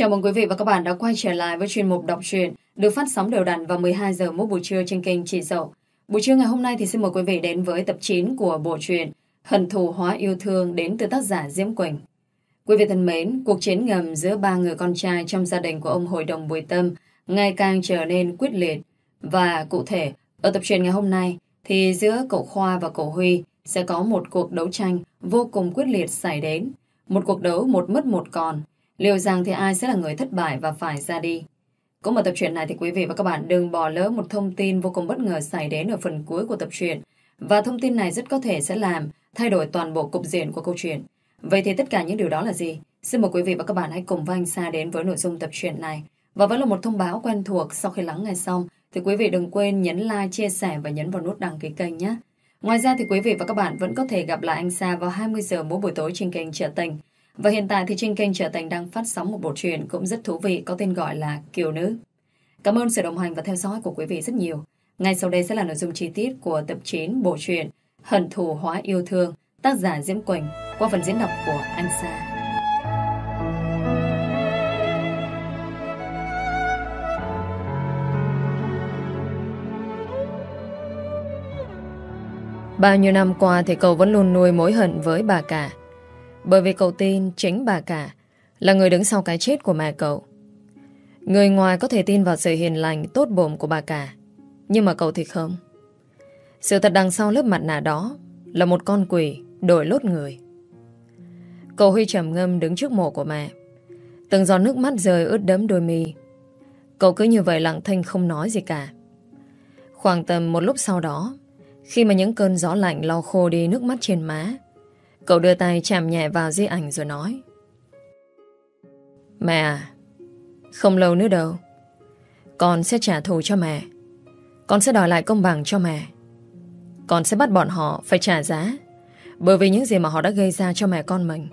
Chào mừng quý vị và các bạn đã quay trở lại với chuyên mục đọc truyện được phát sóng đều đặn vào 12 giờ mỗi buổi trưa trên kênh Chị Dậu. Buổi trưa ngày hôm nay thì xin mời quý vị đến với tập 9 của bộ truyện Hận thù hóa yêu thương đến từ tác giả Diễm Quỳnh. Quý vị thân mến, cuộc chiến ngầm giữa ba người con trai trong gia đình của ông Hội đồng Bùi Tâm ngày càng trở nên quyết liệt. Và cụ thể, ở tập truyện ngày hôm nay thì giữa cậu Khoa và cậu Huy sẽ có một cuộc đấu tranh vô cùng quyết liệt xảy đến. Một cuộc đấu một mất một còn. Liệu rằng thì ai sẽ là người thất bại và phải ra đi? Cũng ở tập truyện này thì quý vị và các bạn đừng bỏ lỡ một thông tin vô cùng bất ngờ xảy đến ở phần cuối của tập truyện. Và thông tin này rất có thể sẽ làm thay đổi toàn bộ cục diện của câu chuyện. Vậy thì tất cả những điều đó là gì? Xin mời quý vị và các bạn hãy cùng với anh Sa đến với nội dung tập truyện này. Và vẫn là một thông báo quen thuộc sau khi lắng nghe xong thì quý vị đừng quên nhấn like, chia sẻ và nhấn vào nút đăng ký kênh nhé. Ngoài ra thì quý vị và các bạn vẫn có thể gặp lại anh Sa vào 20 giờ mỗi buổi tối trên kênh Trợ Tình. Và hiện tại thì trên kênh trở thành đang phát sóng một bộ truyện cũng rất thú vị, có tên gọi là Kiều Nữ. Cảm ơn sự đồng hành và theo dõi của quý vị rất nhiều. Ngay sau đây sẽ là nội dung chi tiết của tập 9 bộ truyện Hận thù hóa yêu thương, tác giả Diễm Quỳnh, qua phần diễn đọc của anh Sa. Bao nhiêu năm qua thì cậu vẫn luôn nuôi mối hận với bà cả. Bởi vì cậu tin chính bà cả là người đứng sau cái chết của mẹ cậu. Người ngoài có thể tin vào sự hiền lành, tốt bụng của bà cả. Nhưng mà cậu thì không. Sự thật đằng sau lớp mặt nạ đó là một con quỷ đổi lốt người. Cậu Huy trầm ngâm đứng trước mộ của mẹ. Từng giọt nước mắt rơi ướt đẫm đôi mi. Cậu cứ như vậy lặng thinh không nói gì cả. Khoảng tầm một lúc sau đó, khi mà những cơn gió lạnh lau khô đi nước mắt trên má, cậu đưa tay chạm nhẹ vào di ảnh rồi nói. Mẹ à, không lâu nữa đâu. Con sẽ trả thù cho mẹ. Con sẽ đòi lại công bằng cho mẹ. Con sẽ bắt bọn họ phải trả giá bởi vì những gì mà họ đã gây ra cho mẹ con mình.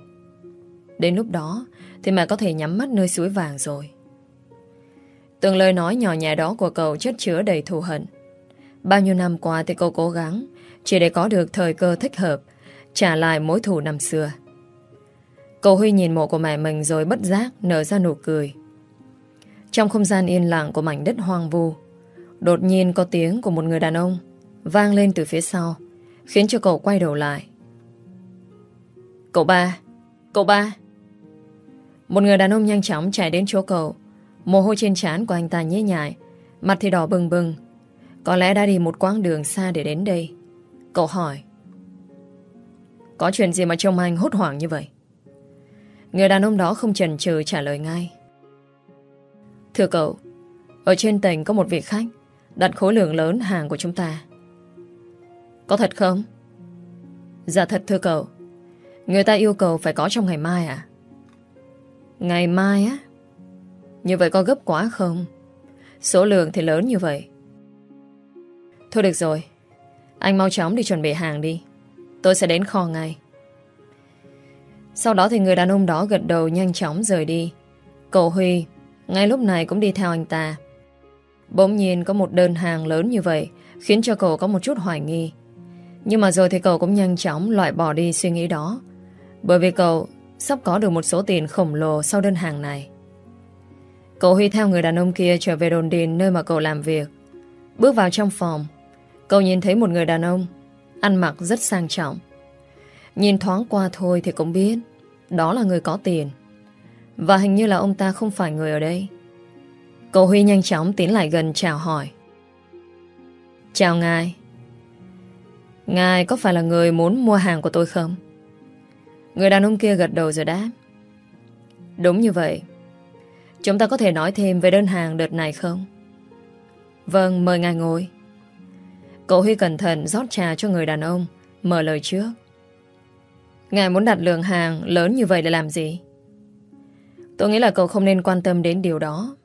Đến lúc đó thì mẹ có thể nhắm mắt nơi suối vàng rồi. Từng lời nói nhỏ nhẹ đó của cậu chất chứa đầy thù hận. Bao nhiêu năm qua thì cậu cố gắng chỉ để có được thời cơ thích hợp trả lại mối thù năm xưa. Cậu Huy nhìn mộ của mẹ mình rồi bất giác nở ra nụ cười. Trong không gian yên lặng của mảnh đất hoang vu, đột nhiên có tiếng của một người đàn ông vang lên từ phía sau, khiến cho cậu quay đầu lại. Cậu ba, cậu ba. Một người đàn ông nhanh chóng chạy đến chỗ cậu, mồ hôi trên trán của anh ta nhễ nhại, mặt thì đỏ bừng bừng. Có lẽ đã đi một quãng đường xa để đến đây. Cậu hỏi. Có chuyện gì mà trông anh hốt hoảng như vậy? Người đàn ông đó không chần chừ trả lời ngay. Thưa cậu, ở trên tỉnh có một vị khách đặt khối lượng lớn hàng của chúng ta. Có thật không? Dạ thật thưa cậu. Người ta yêu cầu phải có trong ngày mai à? Ngày mai á? Như vậy có gấp quá không? Số lượng thì lớn như vậy. Thôi được rồi. Anh mau chóng đi chuẩn bị hàng đi. Tôi sẽ đến kho ngay. Sau đó thì người đàn ông đó gật đầu nhanh chóng rời đi. Cậu Huy ngay lúc này cũng đi theo anh ta. Bỗng nhiên có một đơn hàng lớn như vậy khiến cho cậu có một chút hoài nghi. Nhưng mà rồi thì cậu cũng nhanh chóng loại bỏ đi suy nghĩ đó. Bởi vì cậu sắp có được một số tiền khổng lồ sau đơn hàng này. Cậu Huy theo người đàn ông kia trở về đồn điền nơi mà cậu làm việc. Bước vào trong phòng, cậu nhìn thấy một người đàn ông ăn mặc rất sang trọng. Nhìn thoáng qua thôi thì cũng biết đó là người có tiền. Và hình như là ông ta không phải người ở đây. Cậu Huy nhanh chóng tiến lại gần chào hỏi. Chào ngài. Ngài có phải là người muốn mua hàng của tôi không? Người đàn ông kia gật đầu rồi đáp. Đúng như vậy. Chúng ta có thể nói thêm về đơn hàng đợt này không? Vâng, mời ngài ngồi. Cậu Huy cẩn thận rót trà cho người đàn ông, mở lời trước. Ngài muốn đặt lượng hàng lớn như vậy để làm gì? Tôi nghĩ là cậu không nên quan tâm đến điều đó.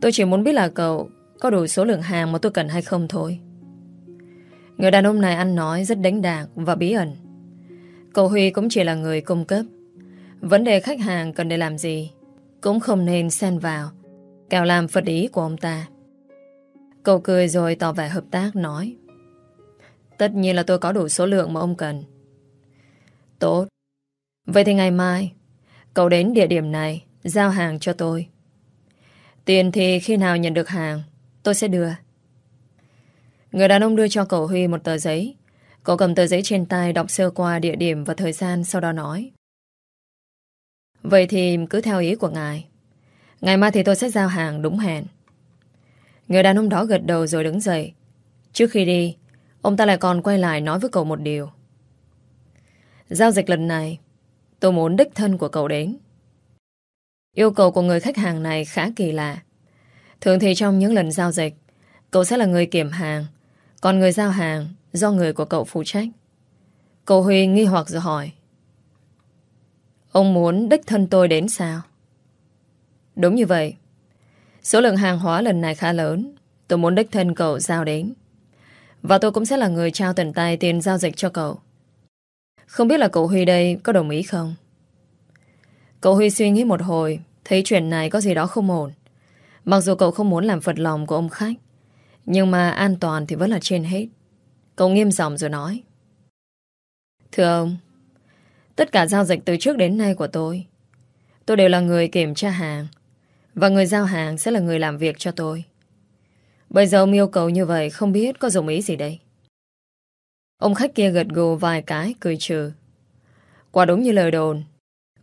Tôi chỉ muốn biết là cậu có đủ số lượng hàng mà tôi cần hay không thôi. Người đàn ông này ăn nói rất đánh đạc và bí ẩn. Cậu Huy cũng chỉ là người cung cấp. Vấn đề khách hàng cần để làm gì cũng không nên xen vào, cào làm phật ý của ông ta. Cậu cười rồi tỏ vẻ hợp tác, nói. Tất nhiên là tôi có đủ số lượng mà ông cần. Tốt. Vậy thì ngày mai, Cậu đến địa điểm này, Giao hàng cho tôi. Tiền thì khi nào nhận được hàng, Tôi sẽ đưa. Người đàn ông đưa cho cậu Huy một tờ giấy. Cậu cầm tờ giấy trên tay Đọc sơ qua địa điểm và thời gian Sau đó nói. Vậy thì cứ theo ý của ngài. Ngày mai thì tôi sẽ giao hàng đúng hẹn. Người đàn ông đó gật đầu rồi đứng dậy. Trước khi đi, Ông ta lại còn quay lại nói với cậu một điều. Giao dịch lần này, Tôi muốn đích thân của cậu đến. Yêu cầu của người khách hàng này khá kỳ lạ. Thường thì trong những lần giao dịch, Cậu sẽ là người kiểm hàng, Còn người giao hàng Do người của cậu phụ trách. Cậu Huy nghi hoặc rồi hỏi, Ông muốn đích thân tôi đến sao? Đúng như vậy. Số lượng hàng hóa lần này khá lớn. Tôi muốn đích thân cậu giao đến. Và tôi cũng sẽ là người trao tận tay tiền giao dịch cho cậu. Không biết là cậu Huy đây có đồng ý không? Cậu Huy suy nghĩ một hồi, Thấy chuyện này có gì đó không ổn. Mặc dù cậu không muốn làm phật lòng của ông khách, Nhưng mà an toàn thì vẫn là trên hết. Cậu nghiêm giọng rồi nói. Thưa ông, Tất cả giao dịch từ trước đến nay của tôi Tôi đều là người kiểm tra hàng và người giao hàng sẽ là người làm việc cho tôi. Bây giờ ông yêu cầu như vậy, Không biết có dùng ý gì đây? Ông khách kia gật gù vài cái, Cười trừ. Quả đúng như lời đồn.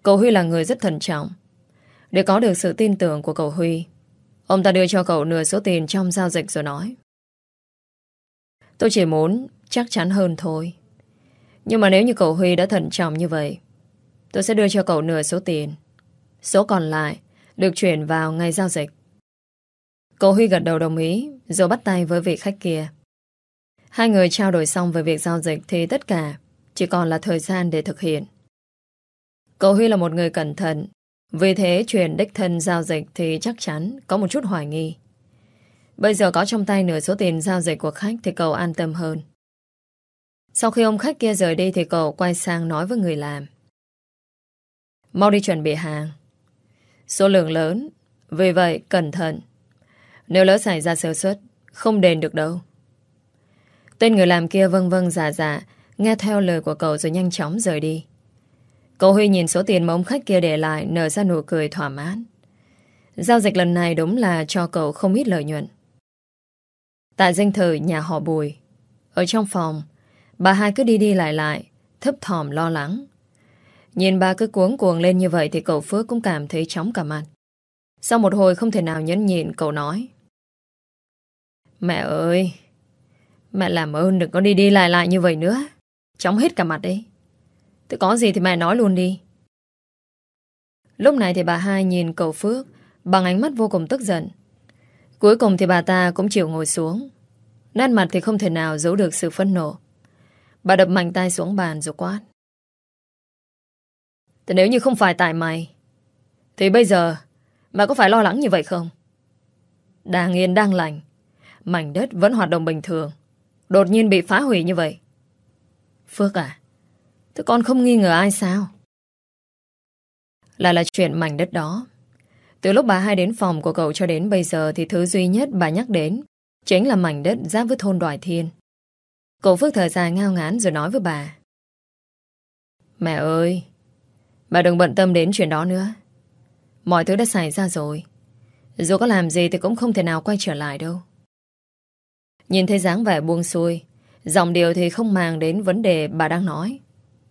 Cậu Huy là người rất thận trọng. Để có được sự tin tưởng của cậu Huy, Ông ta đưa cho cậu nửa số tiền trong giao dịch rồi nói. Tôi chỉ muốn chắc chắn hơn thôi. Nhưng mà nếu như cậu Huy đã thận trọng như vậy, Tôi sẽ đưa cho cậu nửa số tiền. Số còn lại được chuyển vào ngày giao dịch. Cô Huy gật đầu đồng ý, Rồi bắt tay với vị khách kia. Hai người trao đổi xong về việc giao dịch Thì tất cả chỉ còn là thời gian để thực hiện. Cậu Huy là một người cẩn thận, Vì thế chuyển đích thân giao dịch Thì chắc chắn có một chút hoài nghi. Bây giờ có trong tay nửa số tiền giao dịch của khách Thì cậu an tâm hơn. Sau khi ông khách kia rời đi Thì cậu quay sang nói với người làm. Mau đi chuẩn bị hàng. Số lượng lớn. Vì vậy, cẩn thận. Nếu lỡ xảy ra sơ suất, Không đền được đâu. Tên người làm kia vâng vâng giả giả Nghe theo lời của cậu rồi nhanh chóng rời đi. Cậu Huy nhìn số tiền mà ông khách kia để lại, Nở ra nụ cười thỏa mãn. Giao dịch lần này đúng là cho cậu không ít lợi nhuận. Tại danh thử nhà họ Bùi. Ở trong phòng, Bà hai cứ đi đi lại lại, Thấp thỏm lo lắng. Nhìn bà cứ cuống cuồng lên như vậy Thì cậu Phước cũng cảm thấy chóng cả mặt. Sau một hồi không thể nào nhẫn nhịn, Cậu nói. Mẹ ơi, Mẹ làm ơn đừng có đi đi lại lại như vậy nữa. Chóng hết cả mặt đấy. Thế có gì thì mẹ nói luôn đi. Lúc này thì bà hai nhìn cậu Phước Bằng ánh mắt vô cùng tức giận. Cuối cùng thì bà ta cũng chịu ngồi xuống. Nét mặt thì không thể nào giấu được sự phẫn nộ. Bà đập mạnh tay xuống bàn rồi quát. Thì nếu như không phải tại mày, Thì bây giờ Mày có phải lo lắng như vậy không? Đang yên, đang lành, Mảnh đất vẫn hoạt động bình thường, Đột nhiên bị phá hủy như vậy. Phước à Thế con không nghi ngờ ai sao? Lại là chuyện mảnh đất đó. Từ lúc bà hai đến phòng của cậu cho đến bây giờ Thì thứ duy nhất bà nhắc đến Chính là mảnh đất giáp với thôn Đoài Thiên. Cậu Phước thở dài ngao ngán rồi nói với bà. Mẹ ơi Bà đừng bận tâm đến chuyện đó nữa. Mọi thứ đã xảy ra rồi. Dù có làm gì thì cũng không thể nào quay trở lại đâu. Nhìn thấy dáng vẻ buông xuôi, Giọng điều thì không màng đến vấn đề bà đang nói.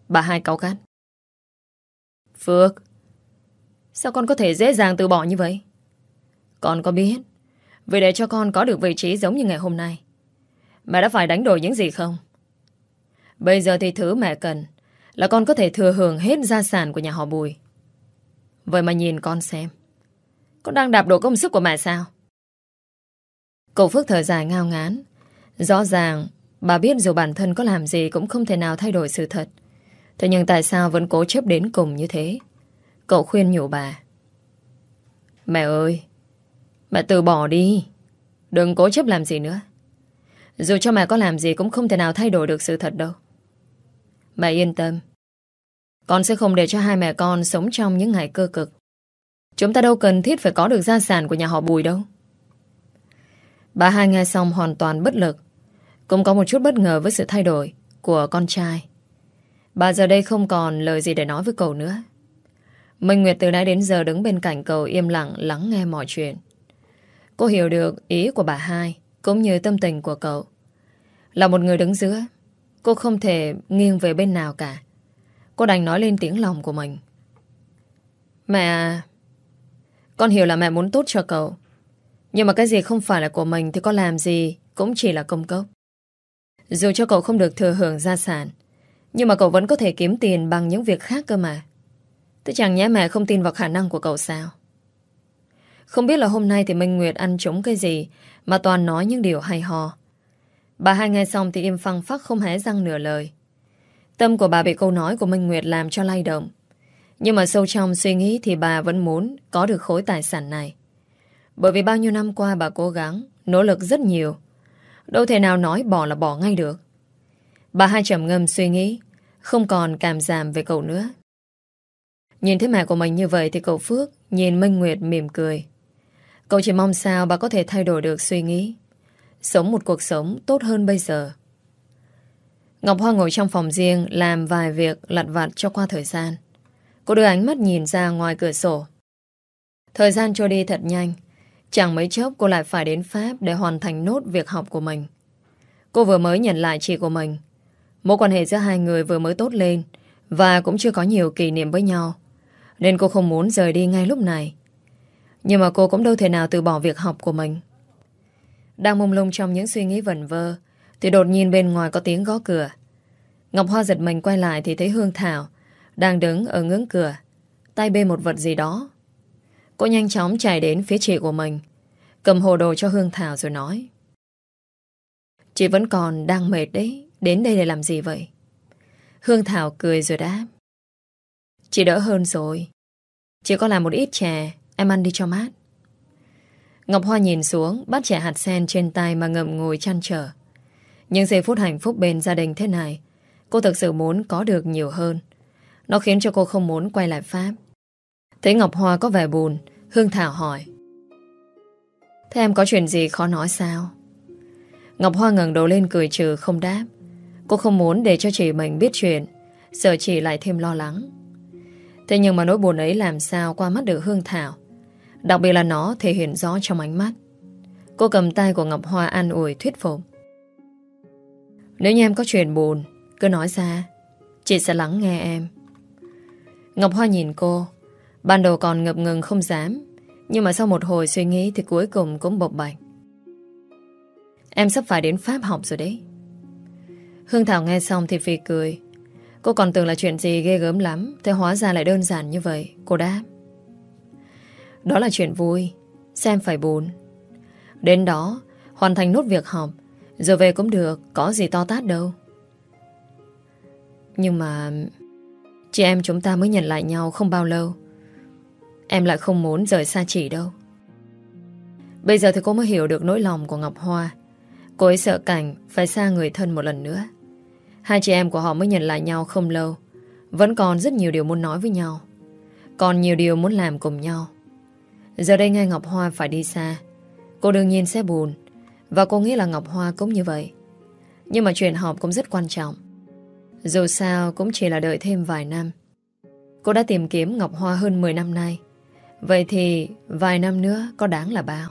Bà hai cáu cát Phước, Sao con có thể dễ dàng từ bỏ như vậy? Con có biết, Vì để cho con có được vị trí giống như ngày hôm nay Mẹ đã phải đánh đổi những gì không? Bây giờ thì thứ mẹ cần là con có thể thừa hưởng hết gia sản của nhà họ Bùi. Vậy mà nhìn con xem, Con đang đạp đổ công sức của mẹ sao? Cậu Phước thở dài ngao ngán. Rõ ràng, Bà biết dù bản thân có làm gì Cũng không thể nào thay đổi sự thật. Thế nhưng tại sao vẫn cố chấp đến cùng như thế? Cậu khuyên nhủ bà. Mẹ ơi, Mẹ từ bỏ đi. Đừng cố chấp làm gì nữa. Dù cho mẹ có làm gì Cũng không thể nào thay đổi được sự thật đâu. Mẹ yên tâm. Con sẽ không để cho hai mẹ con Sống trong những ngày cơ cực Chúng ta đâu cần thiết phải có được gia sản Của nhà họ Bùi đâu Bà hai nghe xong hoàn toàn bất lực Cũng có một chút bất ngờ với sự thay đổi Của con trai Bà giờ đây không còn lời gì để nói với cậu nữa Minh Nguyệt từ nãy đến giờ đứng bên cạnh cậu im lặng lắng nghe mọi chuyện. Cô hiểu được ý của bà hai, cũng như tâm tình của cậu. Là một người đứng giữa, cô không thể nghiêng về bên nào cả. Cô đành nói lên tiếng lòng của mình. Mẹ Con hiểu là mẹ muốn tốt cho cậu. Nhưng mà cái gì không phải là của mình thì có làm gì cũng chỉ là công cốc. Dù cho cậu không được thừa hưởng gia sản, nhưng mà cậu vẫn có thể kiếm tiền bằng những việc khác cơ mà. Thế chẳng nhẽ mẹ không tin vào khả năng của cậu sao? Không biết là hôm nay thì Minh Nguyệt ăn trúng cái gì mà toàn nói những điều hay ho. Bà hai nghe xong thì im phăng phắc không hé răng nửa lời. Tâm của bà bị câu nói của Minh Nguyệt làm cho lay động. Nhưng mà sâu trong suy nghĩ thì bà vẫn muốn có được khối tài sản này. Bởi vì bao nhiêu năm qua bà cố gắng, nỗ lực rất nhiều. Đâu thể nào nói bỏ là bỏ ngay được. Bà hai trầm ngâm suy nghĩ, không còn cảm giảm về cậu nữa. Nhìn thấy mẹ của mình như vậy thì cậu Phước nhìn Minh Nguyệt mỉm cười. Cậu chỉ mong sao bà có thể thay đổi được suy nghĩ. Sống một cuộc sống tốt hơn bây giờ. Ngọc Hoa ngồi trong phòng riêng, làm vài việc, lặt vặt cho qua thời gian. Cô đưa ánh mắt nhìn ra ngoài cửa sổ. Thời gian trôi đi thật nhanh. Chẳng mấy chốc cô lại phải đến Pháp để hoàn thành nốt việc học của mình. Cô vừa mới nhận lại chị của mình. Mối quan hệ giữa hai người vừa mới tốt lên và cũng chưa có nhiều kỷ niệm với nhau. Nên cô không muốn rời đi ngay lúc này. Nhưng mà cô cũng đâu thể nào từ bỏ việc học của mình. Đang mông lung trong những suy nghĩ vẩn vơ thì đột nhiên bên ngoài có tiếng gõ cửa. Ngọc Hoa giật mình quay lại thì thấy Hương Thảo đang đứng ở ngưỡng cửa, tay bê một vật gì đó. Cô nhanh chóng chạy đến phía chị của mình, cầm hồ đồ cho Hương Thảo rồi nói. Chị vẫn còn đang mệt đấy, đến đây để làm gì vậy? Hương Thảo cười rồi đáp. Chị đỡ hơn rồi. Chị có làm một ít chè, em ăn đi cho mát. Ngọc Hoa nhìn xuống, bắt chè hạt sen trên tay mà ngậm ngồi chăn trở. Những giây phút hạnh phúc bên gia đình thế này, cô thực sự muốn có được nhiều hơn. Nó khiến cho cô không muốn quay lại Pháp. Thấy Ngọc Hoa có vẻ buồn, Hương Thảo hỏi. Thế em có chuyện gì khó nói sao? Ngọc Hoa ngẩng đầu lên cười trừ không đáp. Cô không muốn để cho chị mình biết chuyện, sợ chị lại thêm lo lắng. Thế nhưng mà nỗi buồn ấy làm sao qua mắt được Hương Thảo. Đặc biệt là nó thể hiện rõ trong ánh mắt. Cô cầm tay của Ngọc Hoa an ủi thuyết phục. Nếu như em có chuyện buồn, cứ nói ra. Chị sẽ lắng nghe em. Ngọc Hoa nhìn cô. Ban đầu còn ngập ngừng không dám. Nhưng mà sau một hồi suy nghĩ thì cuối cùng cũng bộc bạch. Em sắp phải đến Pháp học rồi đấy. Hương Thảo nghe xong thì phì cười. Cô còn tưởng là chuyện gì ghê gớm lắm Thế hóa ra lại đơn giản như vậy Cô đáp Đó là chuyện vui Xem phải buồn Đến đó Hoàn thành nốt việc học rồi về cũng được, Có gì to tát đâu. Nhưng mà Chị em chúng ta mới nhận lại nhau không bao lâu. Em lại không muốn rời xa chị đâu. Bây giờ thì cô mới hiểu được nỗi lòng của Ngọc Hoa. Cô ấy sợ cảnh Phải xa người thân một lần nữa. Hai chị em của họ mới nhận lại nhau không lâu. Vẫn còn rất nhiều điều muốn nói với nhau. Còn nhiều điều muốn làm cùng nhau. Giờ đây nghe Ngọc Hoa phải đi xa. Cô đương nhiên sẽ buồn. Và cô nghĩ là Ngọc Hoa cũng như vậy. Nhưng mà chuyện học cũng rất quan trọng. Dù sao cũng chỉ là đợi thêm vài năm. Cô đã tìm kiếm Ngọc Hoa hơn 10 năm nay. Vậy thì vài năm nữa có đáng là bao?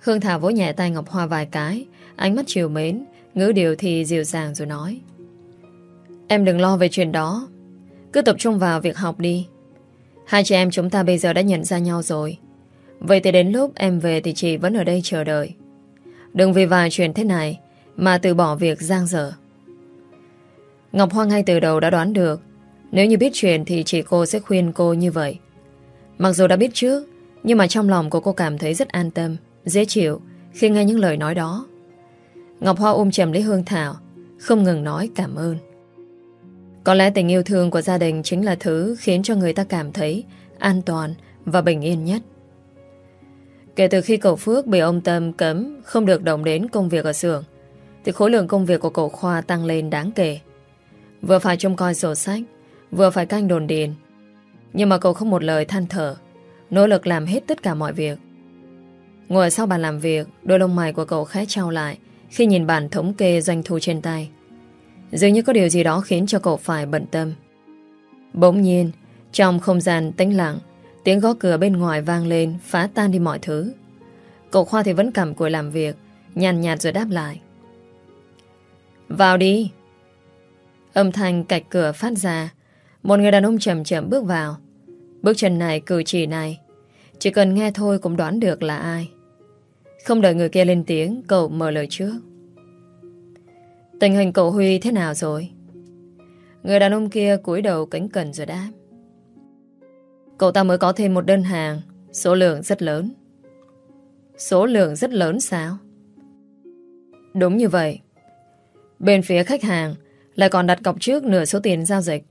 Hương Thảo vỗ nhẹ tay Ngọc Hoa vài cái, Ánh mắt chiều mến, Ngữ điều thì dịu dàng rồi nói. Em đừng lo về chuyện đó. Cứ tập trung vào việc học đi. Hai chị em chúng ta bây giờ đã nhận ra nhau rồi. Vậy thì đến lúc em về Thì chị vẫn ở đây chờ đợi. Đừng vì vài chuyện thế này Mà từ bỏ việc giang dở. Ngọc Hoa ngay từ đầu đã đoán được, Nếu như biết chuyện Thì chị cô sẽ khuyên cô như vậy. Mặc dù đã biết trước, Nhưng mà trong lòng của cô cảm thấy rất an tâm, Dễ chịu Khi nghe những lời nói đó. Ngọc Hoa ôm chầm lấy Hương Thảo, Không ngừng nói cảm ơn. Có lẽ tình yêu thương của gia đình Chính là thứ khiến cho người ta cảm thấy An toàn và bình yên nhất. Kể từ khi cậu Phước Bị ông Tâm cấm Không được động đến công việc ở xưởng Thì khối lượng công việc của cậu Khoa tăng lên đáng kể Vừa phải trông coi sổ sách Vừa phải canh đồn điền Nhưng mà cậu không một lời than thở Nỗ lực làm hết tất cả mọi việc Ngồi sau bàn làm việc Đôi lông mày của cậu khẽ trao lại khi nhìn bản thống kê doanh thu trên tay. Dường như có điều gì đó khiến cho cậu phải bận tâm. Bỗng nhiên, Trong không gian tĩnh lặng, tiếng gõ cửa bên ngoài vang lên phá tan đi mọi thứ. Cậu Khoa thì vẫn cầm cùi làm việc, nhàn nhạt rồi đáp lại. Vào đi. Âm thanh cạch cửa phát ra, một người đàn ông chậm chậm bước vào. Bước chân này, cử chỉ này, chỉ cần nghe thôi cũng đoán được là ai. Không đợi người kia lên tiếng, cậu mở lời trước. Tình hình cậu Huy thế nào rồi? Người đàn ông kia cúi đầu cánh cẩn rồi đáp. Cậu ta mới có thêm một đơn hàng, số lượng rất lớn. Số lượng rất lớn sao? Đúng như vậy. Bên phía khách hàng lại còn đặt cọc trước nửa số tiền giao dịch.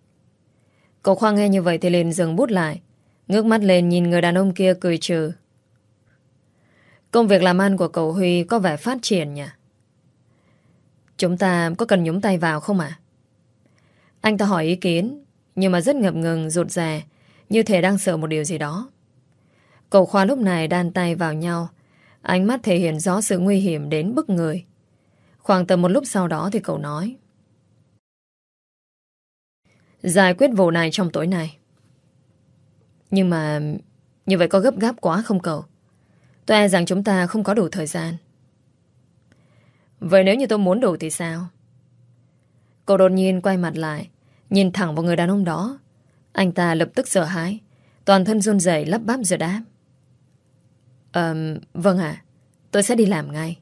Cậu Khoa nghe như vậy thì liền dừng bút lại, ngước mắt lên nhìn người đàn ông kia cười trừ. Công việc làm ăn của cậu Huy có vẻ phát triển nhỉ? Chúng ta có cần nhúng tay vào không ạ? Anh ta hỏi ý kiến, nhưng mà rất ngập ngừng, rụt rè, như thể đang sợ một điều gì đó. Cậu Khoa lúc này đan tay vào nhau, ánh mắt thể hiện rõ sự nguy hiểm đến bức người. Khoảng tầm một lúc sau đó thì cậu nói. Giải quyết vụ này trong tối nay. Nhưng mà như vậy có gấp gáp quá không cậu? Tôi e rằng chúng ta không có đủ thời gian. Vậy nếu như tôi muốn đủ thì sao? Cậu đột nhiên quay mặt lại, nhìn thẳng vào người đàn ông đó. Anh ta lập tức sợ hãi, toàn thân run rẩy lắp bắp rồi đáp. Ờm, vâng ạ, tôi sẽ đi làm ngay.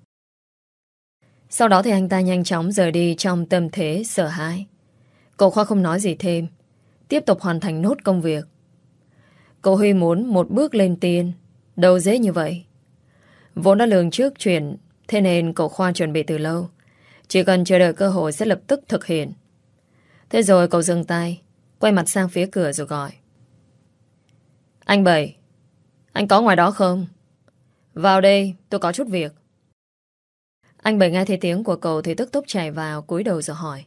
Sau đó thì anh ta nhanh chóng rời đi trong tâm thế sợ hãi. Cậu Khoa không nói gì thêm, tiếp tục hoàn thành nốt công việc. Cậu Huy muốn một bước lên tiên, đâu dễ như vậy. Vốn đã lường trước chuyện Thế nên cậu Khoa chuẩn bị từ lâu Chỉ cần chờ đợi cơ hội sẽ lập tức thực hiện Thế rồi cậu dừng tay Quay mặt sang phía cửa rồi gọi. Anh Bảy, Anh có ngoài đó không? Vào đây, tôi có chút việc. Anh Bảy nghe thấy tiếng của cậu Thì tức tốc chạy vào, cúi đầu rồi hỏi.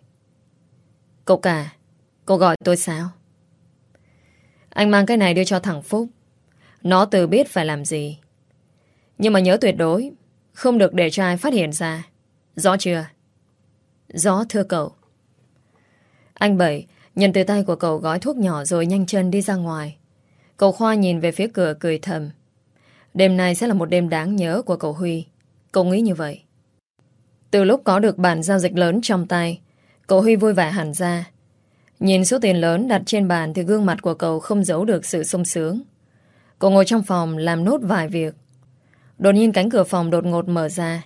Cậu cả, Cậu gọi tôi sao? Anh mang cái này đưa cho thằng Phúc. Nó tự biết phải làm gì. Nhưng mà nhớ tuyệt đối, không được để cho ai phát hiện ra. Rõ chưa? Rõ, thưa cậu. Anh Bảy nhận từ tay của cậu gói thuốc nhỏ Rồi nhanh chân đi ra ngoài. Cậu Khoa nhìn về phía cửa cười thầm. Đêm nay sẽ là một đêm đáng nhớ của cậu Huy. Cậu nghĩ như vậy. Từ lúc có được bản giao dịch lớn trong tay Cậu Huy vui vẻ hẳn ra. Nhìn số tiền lớn đặt trên bàn Thì gương mặt của cậu không giấu được sự sung sướng. Cậu ngồi trong phòng làm nốt vài việc. Đột nhiên cánh cửa phòng đột ngột mở ra.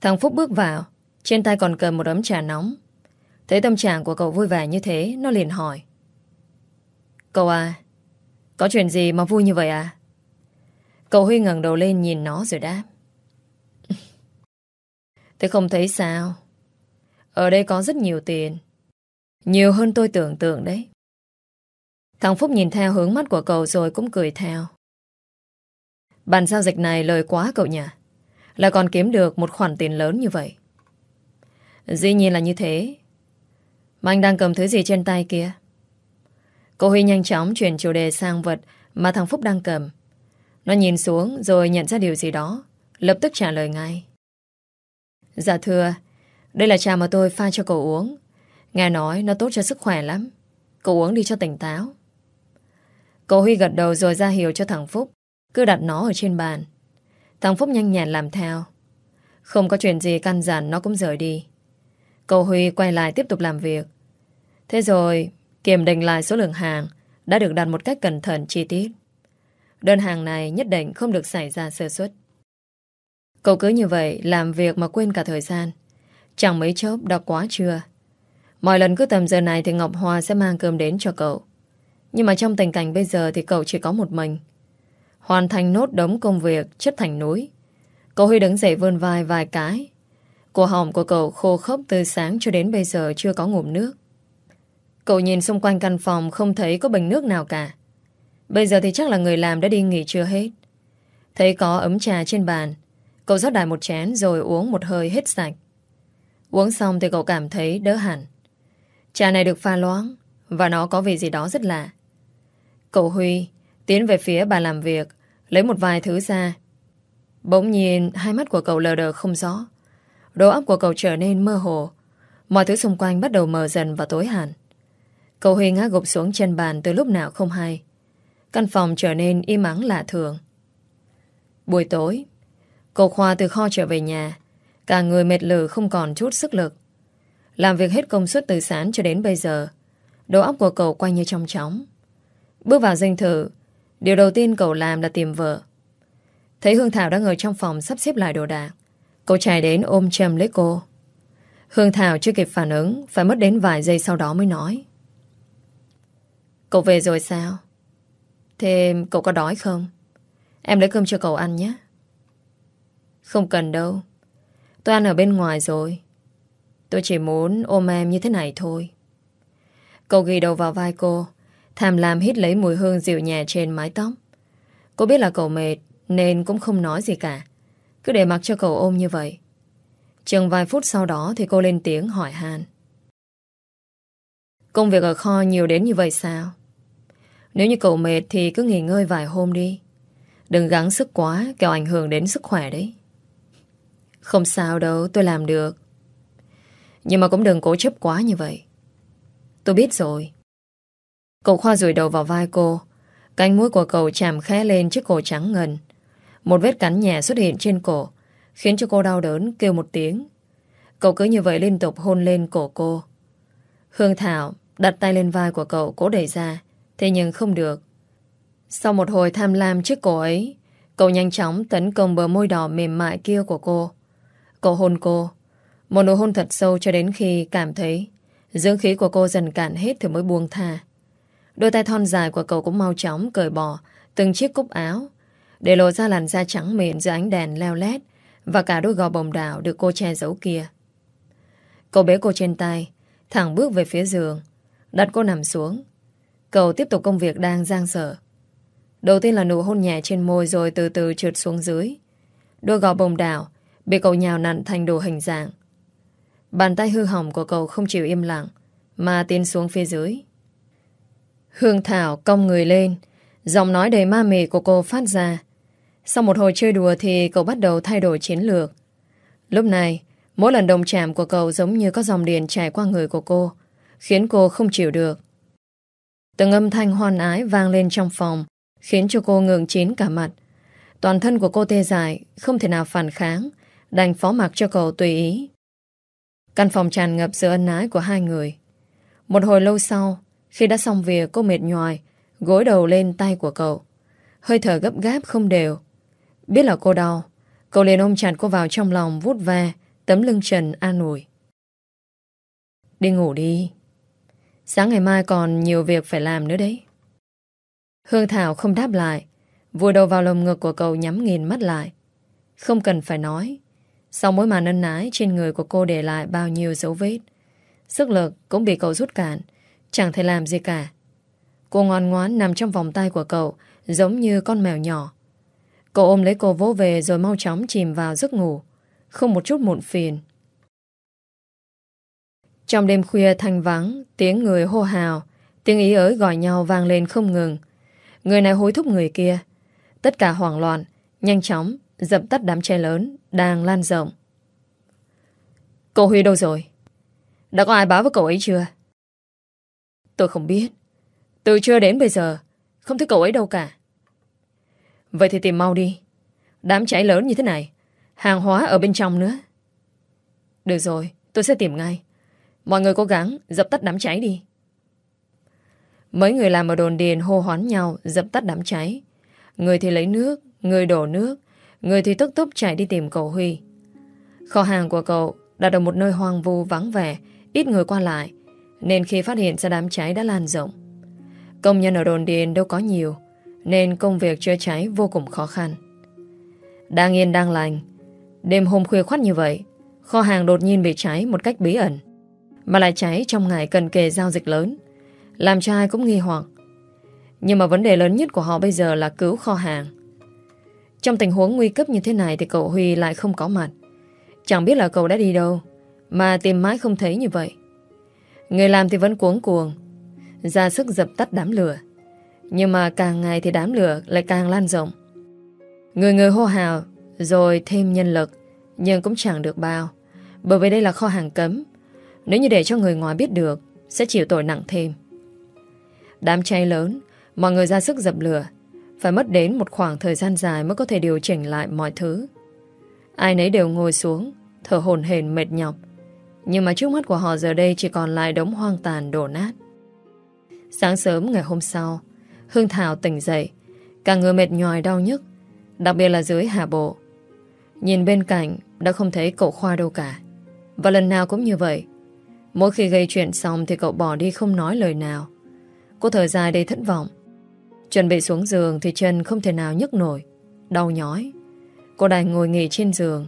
Thằng Phúc bước vào, trên tay còn cầm một ấm trà nóng. Thấy tâm trạng của cậu vui vẻ như thế, nó liền hỏi. Cậu à, có chuyện gì mà vui như vậy à? Cậu Huy ngẩng đầu lên nhìn nó rồi đáp. Tôi không thấy sao. Ở đây có rất nhiều tiền. Nhiều hơn tôi tưởng tượng đấy. Thằng Phúc nhìn theo hướng mắt của cậu rồi cũng cười theo. Bản giao dịch này lời quá cậu nhỉ Là còn kiếm được một khoản tiền lớn như vậy Dĩ nhiên là như thế mà anh đang cầm thứ gì trên tay kia? Cô Huy nhanh chóng chuyển chủ đề sang vật Mà thằng Phúc đang cầm. Nó nhìn xuống rồi nhận ra điều gì đó, Lập tức trả lời ngay. Dạ thưa, Đây là trà mà tôi pha cho cậu uống. Nghe nói nó tốt cho sức khỏe lắm. Cậu uống đi cho tỉnh táo. Cậu Huy gật đầu rồi ra hiệu cho thằng Phúc, cứ đặt nó ở trên bàn. Thằng Phúc nhanh nhẹn làm theo. Không có chuyện gì căn dặn nó cũng rời đi. Cậu Huy quay lại tiếp tục làm việc. Thế rồi, Kiểm định lại số lượng hàng Đã được đặt một cách cẩn thận chi tiết. Đơn hàng này nhất định không được xảy ra sơ suất. Cậu cứ như vậy Làm việc mà quên cả thời gian. Chẳng mấy chốc đã quá trưa. Mọi lần cứ tầm giờ này Thì Ngọc Hoa sẽ mang cơm đến cho cậu. Nhưng mà trong tình cảnh bây giờ Thì cậu chỉ có một mình. Hoàn thành nốt đống công việc, chất thành núi. Cậu Huy đứng dậy vươn vai vài cái. Cổ họng của cậu khô khốc từ sáng cho đến bây giờ chưa có ngụm nước. Cậu nhìn xung quanh căn phòng không thấy có bình nước nào cả. Bây giờ thì chắc là người làm đã đi nghỉ chưa hết. Thấy có ấm trà trên bàn. Cậu rót đại một chén rồi uống một hơi hết sạch. Uống xong thì cậu cảm thấy đỡ hẳn. Trà này được pha loãng và nó có vị gì đó rất lạ. Cậu Huy tiến về phía bà làm việc, Lấy một vài thứ ra Bỗng nhiên, hai mắt của cậu lờ đờ không rõ Đồ óc của cậu trở nên mơ hồ Mọi thứ xung quanh bắt đầu mờ dần và tối hẳn Cậu Huy ngã gục xuống chân bàn từ lúc nào không hay. Căn phòng trở nên im ắng lạ thường. Buổi tối, cậu Khoa từ kho trở về nhà. Cả người mệt lử không còn chút sức lực. Làm việc hết công suất từ sáng cho đến bây giờ. Đầu óc của cậu quay như trong chóng. Bước vào dinh thự, điều đầu tiên cậu làm là tìm vợ. Thấy Hương Thảo đang ở trong phòng sắp xếp lại đồ đạc. Cậu chạy đến ôm chầm lấy cô. Hương Thảo chưa kịp phản ứng, phải mất đến vài giây sau đó mới nói. Cậu về rồi sao? Thế cậu có đói không? Em lấy cơm cho cậu ăn nhé. Không cần đâu. Tôi ăn ở bên ngoài rồi. Tôi chỉ muốn ôm em như thế này thôi. Cậu ghi đầu vào vai cô, tham lam hít lấy mùi hương dịu nhẹ trên mái tóc. Cô biết là cậu mệt, nên cũng không nói gì cả. Cứ để mặc cho cậu ôm như vậy. Chừng vài phút sau đó thì cô lên tiếng hỏi Hàn Công việc ở kho nhiều đến như vậy sao? Nếu như cậu mệt thì cứ nghỉ ngơi vài hôm đi. Đừng gắng sức quá, kẻo ảnh hưởng đến sức khỏe đấy. Không sao đâu, tôi làm được. Nhưng mà cũng đừng cố chấp quá như vậy. Tôi biết rồi. Cậu Khoa rủi đầu vào vai cô. Cánh mũi của cậu chạm khẽ lên chiếc cổ trắng ngần. Một vết cắn nhẹ xuất hiện trên cổ, khiến cho cô đau đớn kêu một tiếng. Cậu cứ như vậy liên tục hôn lên cổ cô. Hương Thảo đặt tay lên vai của cậu cố đẩy ra, thế nhưng không được. Sau một hồi tham lam trước cổ ấy, cậu nhanh chóng tấn công bờ môi đỏ mềm mại kia của cô. Cậu hôn cô, một nụ hôn thật sâu cho đến khi cảm thấy dưỡng khí của cô dần cạn hết thì mới buông tha. Đôi tay thon dài của cậu cũng mau chóng cởi bỏ từng chiếc cúc áo để lộ ra làn da trắng mịn dưới ánh đèn leo lét và cả đôi gò bồng đảo được cô che giấu kia. Cậu bế cô trên tay, thẳng bước về phía giường, đặt cô nằm xuống. Cậu tiếp tục công việc đang giang sở. Đầu tiên là nụ hôn nhẹ trên môi rồi từ từ trượt xuống dưới. Đôi gò bồng đảo bị cậu nhào nặn thành đồ hình dạng. Bàn tay hư hỏng của cậu không chịu im lặng mà tiến xuống phía dưới. Hương Thảo cong người lên Giọng nói đầy ma mị của cô phát ra sau một hồi chơi đùa thì cậu bắt đầu thay đổi chiến lược. Lúc này, Mỗi lần đồng chạm của cậu giống như có dòng điện chảy qua người của cô, Khiến cô không chịu được. Từng âm thanh hoan ái vang lên trong phòng, Khiến cho cô ngừng chín cả mặt. Toàn thân của cô tê dại, Không thể nào phản kháng, Đành phó mặc cho cậu tùy ý. Căn phòng tràn ngập sự ân ái của hai người. Một hồi lâu sau, Khi đã xong việc, cô mệt nhòi Gối đầu lên tay của cậu. Hơi thở gấp gáp không đều Biết là cô đau. Cậu liền ôm chặt cô vào trong lòng vút ve, Tấm lưng trần an ủi. Đi ngủ đi. Sáng ngày mai còn nhiều việc phải làm nữa đấy. Hương Thảo không đáp lại, Vùi đầu vào lồng ngực của cậu nhắm nghiền mắt lại. Không cần phải nói, Sau mỗi màn ân ái Trên người của cô để lại bao nhiêu dấu vết. Sức lực cũng bị cậu rút cạn, Chẳng thể làm gì cả. Cô ngoan ngoãn nằm trong vòng tay của cậu, Giống như con mèo nhỏ. Cậu ôm lấy cô vỗ về rồi mau chóng chìm vào giấc ngủ. Không một chút muộn phiền. Trong đêm khuya thanh vắng, Tiếng người hô hào, Tiếng ý ới gọi nhau vang lên không ngừng. Người này hối thúc người kia. Tất cả hoảng loạn, Nhanh chóng dập tắt đám che lớn Đang lan rộng. Cậu Huy đâu rồi? Đã có ai báo với cậu ấy chưa? Tôi không biết. Từ trưa đến bây giờ, Không thấy cậu ấy đâu cả. Vậy thì tìm mau đi. Đám cháy lớn như thế này, Hàng hóa ở bên trong nữa. Được rồi, tôi sẽ tìm ngay. Mọi người cố gắng dập tắt đám cháy đi. Mấy người làm ở đồn điền hô hoán nhau dập tắt đám cháy. Người thì lấy nước, Người đổ nước, Người thì tức tốc chạy đi tìm cậu Huy. Kho hàng của cậu đặt ở một nơi hoang vu vắng vẻ, Ít người qua lại, Nên khi phát hiện ra đám cháy đã lan rộng. Công nhân ở đồn điền đâu có nhiều nên công việc chữa cháy vô cùng khó khăn. Đang yên đang lành, Đêm hôm khuya khoắt như vậy, Kho hàng đột nhiên bị cháy một cách bí ẩn, Mà lại cháy trong ngày cần kề giao dịch lớn, Làm cho ai cũng nghi hoặc. Nhưng mà vấn đề lớn nhất của họ bây giờ là cứu kho hàng. Trong tình huống nguy cấp như thế này Thì cậu Huy lại không có mặt. Chẳng biết là cậu đã đi đâu, Mà tìm mãi không thấy như vậy. Người làm thì vẫn cuống cuồng, ra sức dập tắt đám lửa. Nhưng mà càng ngày thì đám lửa lại càng lan rộng. Người người hô hào, rồi thêm nhân lực, nhưng cũng chẳng được bao. Bởi vì đây là kho hàng cấm. Nếu như để cho người ngoài biết được, sẽ chịu tội nặng thêm. Đám cháy lớn, mọi người ra sức dập lửa. Phải mất đến một khoảng thời gian dài mới có thể điều chỉnh lại mọi thứ. Ai nấy đều ngồi xuống, thở hồn hển mệt nhọc. Nhưng mà trước mắt của họ giờ đây chỉ còn lại đống hoang tàn đổ nát. Sáng sớm ngày hôm sau, Hương Thảo tỉnh dậy, cả người mệt nhòi đau nhức, đặc biệt là dưới hạ bộ. Nhìn bên cạnh đã không thấy cậu Khoa đâu cả. Và lần nào cũng như vậy. Mỗi khi gây chuyện xong thì cậu bỏ đi không nói lời nào. Cô thở dài đầy thất vọng. Chuẩn bị xuống giường thì chân không thể nào nhấc nổi. Đau nhói. Cô đành ngồi nghỉ trên giường.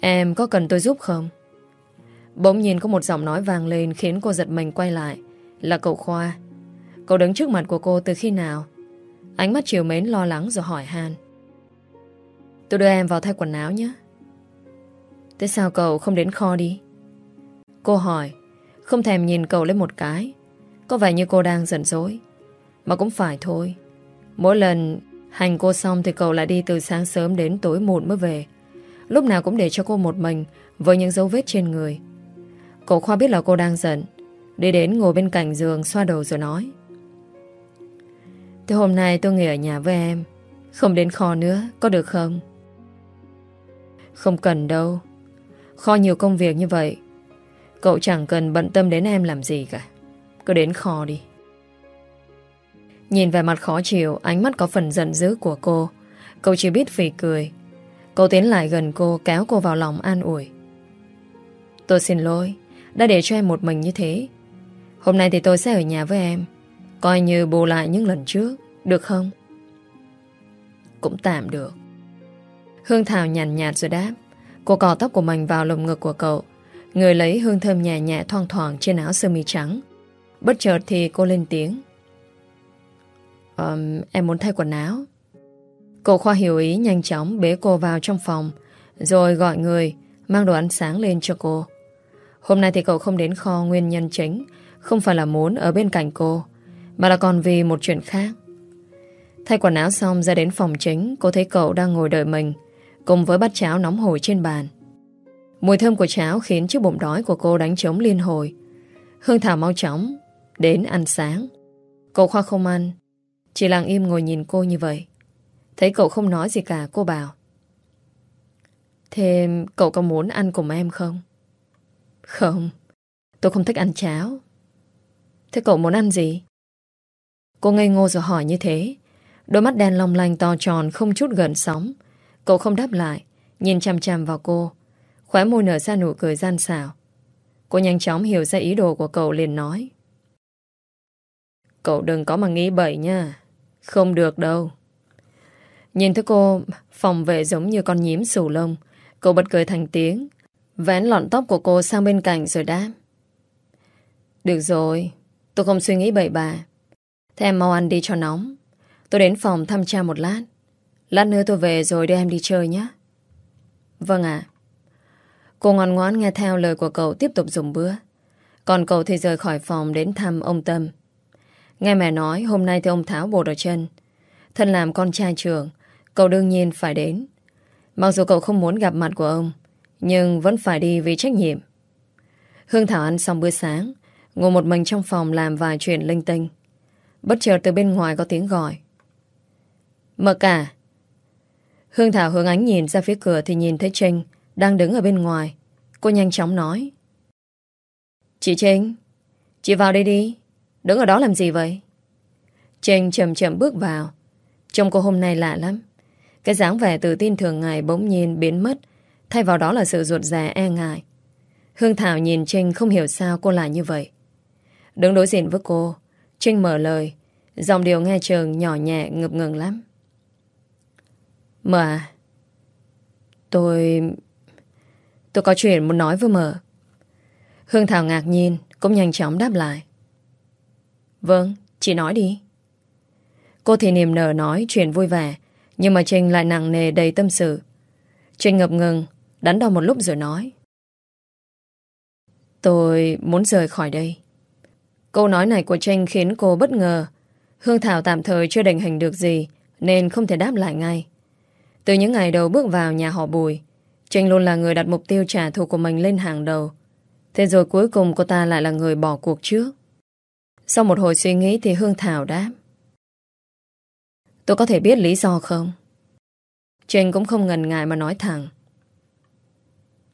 Em có cần tôi giúp không? Bỗng nhìn có một giọng nói vang lên khiến cô giật mình quay lại. Là cậu Khoa. Cậu đứng trước mặt của cô từ khi nào? Ánh mắt chiều mến lo lắng rồi hỏi Han. Tôi đưa em vào thay quần áo nhé. Thế sao cậu không đến kho đi? Cô hỏi, không thèm nhìn cậu lên một cái. Có vẻ như cô đang giận dỗi. Mà cũng phải thôi. Mỗi lần hành cô xong thì cậu lại đi từ sáng sớm đến tối muộn mới về. Lúc nào cũng để cho cô một mình với những dấu vết trên người. Cậu Khoa biết là cô đang giận. Đi đến ngồi bên cạnh giường xoa đầu rồi nói. Thế hôm nay tôi nghỉ ở nhà với em. Không đến kho nữa, có được không? Không cần đâu. Kho nhiều công việc như vậy. Cậu chẳng cần bận tâm đến em làm gì cả. Cứ đến kho đi. Nhìn về mặt khó chịu, ánh mắt có phần giận dữ của cô. Cậu chỉ biết phỉ cười. Cậu tiến lại gần cô, kéo cô vào lòng an ủi. Tôi xin lỗi, đã để cho em một mình như thế. Hôm nay thì tôi sẽ ở nhà với em. Coi như bù lại những lần trước, được không? Cũng tạm được. Hương Thảo nhàn nhạt, rồi đáp. Cô cò tóc của mình vào lồng ngực của cậu. Người lấy hương thơm nhẹ nhẹ thoang thoảng trên áo sơ mi trắng. Bất chợt thì cô lên tiếng. Um, em muốn thay quần áo. Cậu Khoa hiểu ý nhanh chóng bế cô vào trong phòng, rồi gọi người mang đồ ăn sáng lên cho cô. Hôm nay thì cậu không đến kho nguyên nhân chính, không phải là muốn ở bên cạnh cô, mà là còn vì một chuyện khác. Thay quần áo xong ra đến phòng chính, cô thấy cậu đang ngồi đợi mình, cùng với bát cháo nóng hổi trên bàn. Mùi thơm của cháo khiến chiếc bụng đói của cô đánh trống liên hồi. Hương Thảo mau chóng, đến ăn sáng. Cậu Khoa không ăn, chỉ lặng im ngồi nhìn cô như vậy. Thấy cậu không nói gì cả, cô bảo. Thế cậu có muốn ăn cùng em không? Không, tôi không thích ăn cháo. Thế cậu muốn ăn gì? Cô ngây ngô rồi hỏi như thế. Đôi mắt đen long lanh to tròn không chút gần sóng. Cậu không đáp lại, nhìn chăm chăm vào cô. Khóe môi nở ra nụ cười gian xảo. Cô nhanh chóng hiểu ra ý đồ của cậu liền nói. Cậu đừng có mà nghĩ bậy nha. Không được đâu. Nhìn thấy cô phòng vệ giống như con nhím sù lông. Cậu bật cười thành tiếng. Vén lọn tóc của cô sang bên cạnh rồi đáp. Được rồi. Tôi không suy nghĩ bậy bà. Thế em mau ăn đi cho nóng. Tôi đến phòng thăm cha một lát. Lát nữa tôi về rồi đưa em đi chơi nhé. Vâng ạ. Cô ngoan ngoãn nghe theo lời của cậu tiếp tục dùng bữa. Còn cậu thì rời khỏi phòng đến thăm ông Tâm. Nghe mẹ nói hôm nay thì ông Tháo bột ở chân. Thân làm con trai trưởng, cậu đương nhiên phải đến. Mặc dù cậu không muốn gặp mặt của ông, nhưng vẫn phải đi vì trách nhiệm. Hương Thảo ăn xong bữa sáng, ngồi một mình trong phòng làm vài chuyện linh tinh. Bất chợt từ bên ngoài có tiếng gọi. Mở cả. Hương Thảo hướng ánh nhìn ra phía cửa thì nhìn thấy Trinh đang đứng ở bên ngoài. Cô nhanh chóng nói. Chị Trinh, chị vào đây đi. Đứng ở đó làm gì vậy? Trinh chậm chậm bước vào. Trông cô hôm nay lạ lắm. Cái dáng vẻ tự tin thường ngày bỗng nhiên biến mất, thay vào đó là sự ruột rè e ngại. Hương Thảo nhìn Trinh không hiểu sao cô lại như vậy. Đứng đối diện với cô, Trinh mở lời, dòng điều nghe trường nhỏ nhẹ ngập ngừng lắm. Mờ à? Tôi... Tôi có chuyện muốn nói với mờ. Hương Thảo ngạc nhiên, cũng nhanh chóng đáp lại. Vâng, chị nói đi. Cô thì niềm nở nói chuyện vui vẻ, nhưng mà Trinh lại nặng nề đầy tâm sự. Trinh ngập ngừng, đắn đo một lúc rồi nói. Tôi muốn rời khỏi đây. Câu nói này của Trinh khiến cô bất ngờ. Hương Thảo tạm thời chưa định hình được gì, nên không thể đáp lại ngay. Từ những ngày đầu bước vào nhà họ Bùi, Trinh luôn là người đặt mục tiêu trả thù của mình lên hàng đầu. Thế rồi cuối cùng cô ta lại là người bỏ cuộc trước. Sau một hồi suy nghĩ thì Hương Thảo đáp. Tôi có thể biết lý do không? Trinh cũng không ngần ngại mà nói thẳng.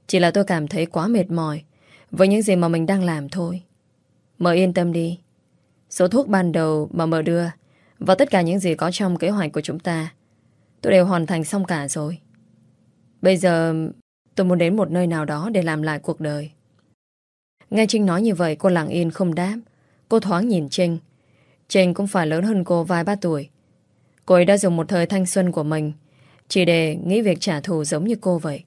Chỉ là tôi cảm thấy quá mệt mỏi với những gì mà mình đang làm thôi. Mợ yên tâm đi. Số thuốc ban đầu mà mợ đưa và tất cả những gì có trong kế hoạch của chúng ta, tôi đều hoàn thành xong cả rồi. Bây giờ, tôi muốn đến một nơi nào đó để làm lại cuộc đời. Nghe Trinh nói như vậy, cô lặng yên không đáp. Cô thoáng nhìn Trinh. Trinh cũng phải lớn hơn cô vài ba tuổi. Cô ấy đã dùng một thời thanh xuân của mình, chỉ để nghĩ việc trả thù giống như cô vậy.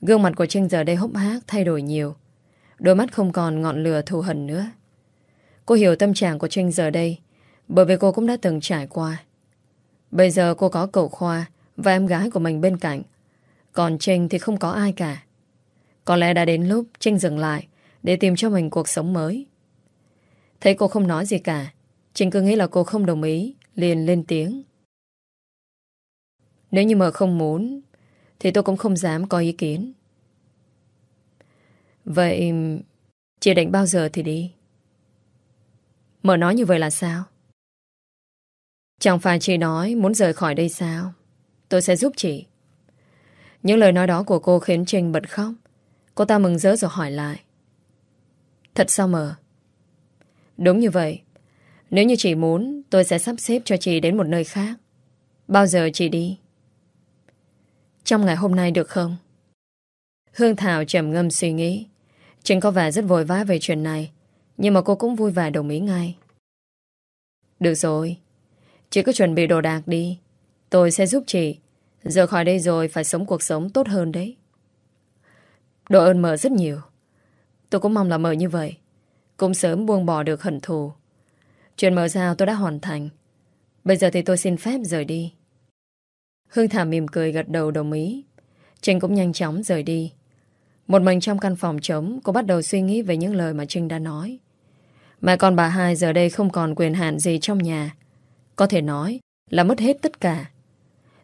Gương mặt của Trinh giờ đây hốc hác, thay đổi nhiều. Đôi mắt không còn ngọn lửa thù hận nữa. Cô hiểu tâm trạng của Trinh giờ đây bởi vì cô cũng đã từng trải qua. Bây giờ cô có cậu Khoa và em gái của mình bên cạnh. Còn Trinh thì không có ai cả. Có lẽ đã đến lúc Trinh dừng lại để tìm cho mình cuộc sống mới. Thấy cô không nói gì cả, Trinh cứ nghĩ là cô không đồng ý, liền lên tiếng. Nếu như mà không muốn, thì tôi cũng không dám có ý kiến. Vậy, chị định bao giờ thì đi? Mở nói như vậy là sao? Chẳng phải chị nói muốn rời khỏi đây sao? Tôi sẽ giúp chị. Những lời nói đó của cô khiến Trinh bật khóc. Cô ta mừng rỡ rồi hỏi lại. Thật sao mờ? Đúng như vậy. Nếu như chị muốn, tôi sẽ sắp xếp cho chị đến một nơi khác. Bao giờ chị đi? Trong ngày hôm nay được không? Hương Thảo trầm ngâm suy nghĩ. Trinh có vẻ rất vội vã về chuyện này. Nhưng mà cô cũng vui vẻ đồng ý ngay. Được rồi. Chị cứ chuẩn bị đồ đạc đi. Tôi sẽ giúp chị. Giờ khỏi đây rồi phải sống cuộc sống tốt hơn đấy. đồ ơn mờ rất nhiều. Tôi cũng mong là mờ như vậy. Cũng sớm buông bỏ được hận thù. Chuyện mờ giao tôi đã hoàn thành. Bây giờ thì tôi xin phép rời đi. Hương Thảo mỉm cười gật đầu đồng ý. Trinh cũng nhanh chóng rời đi. Một mình trong căn phòng trống, cô bắt đầu suy nghĩ về những lời mà Trinh đã nói. Mẹ con bà hai giờ đây không còn quyền hạn gì trong nhà. Có thể nói là mất hết tất cả.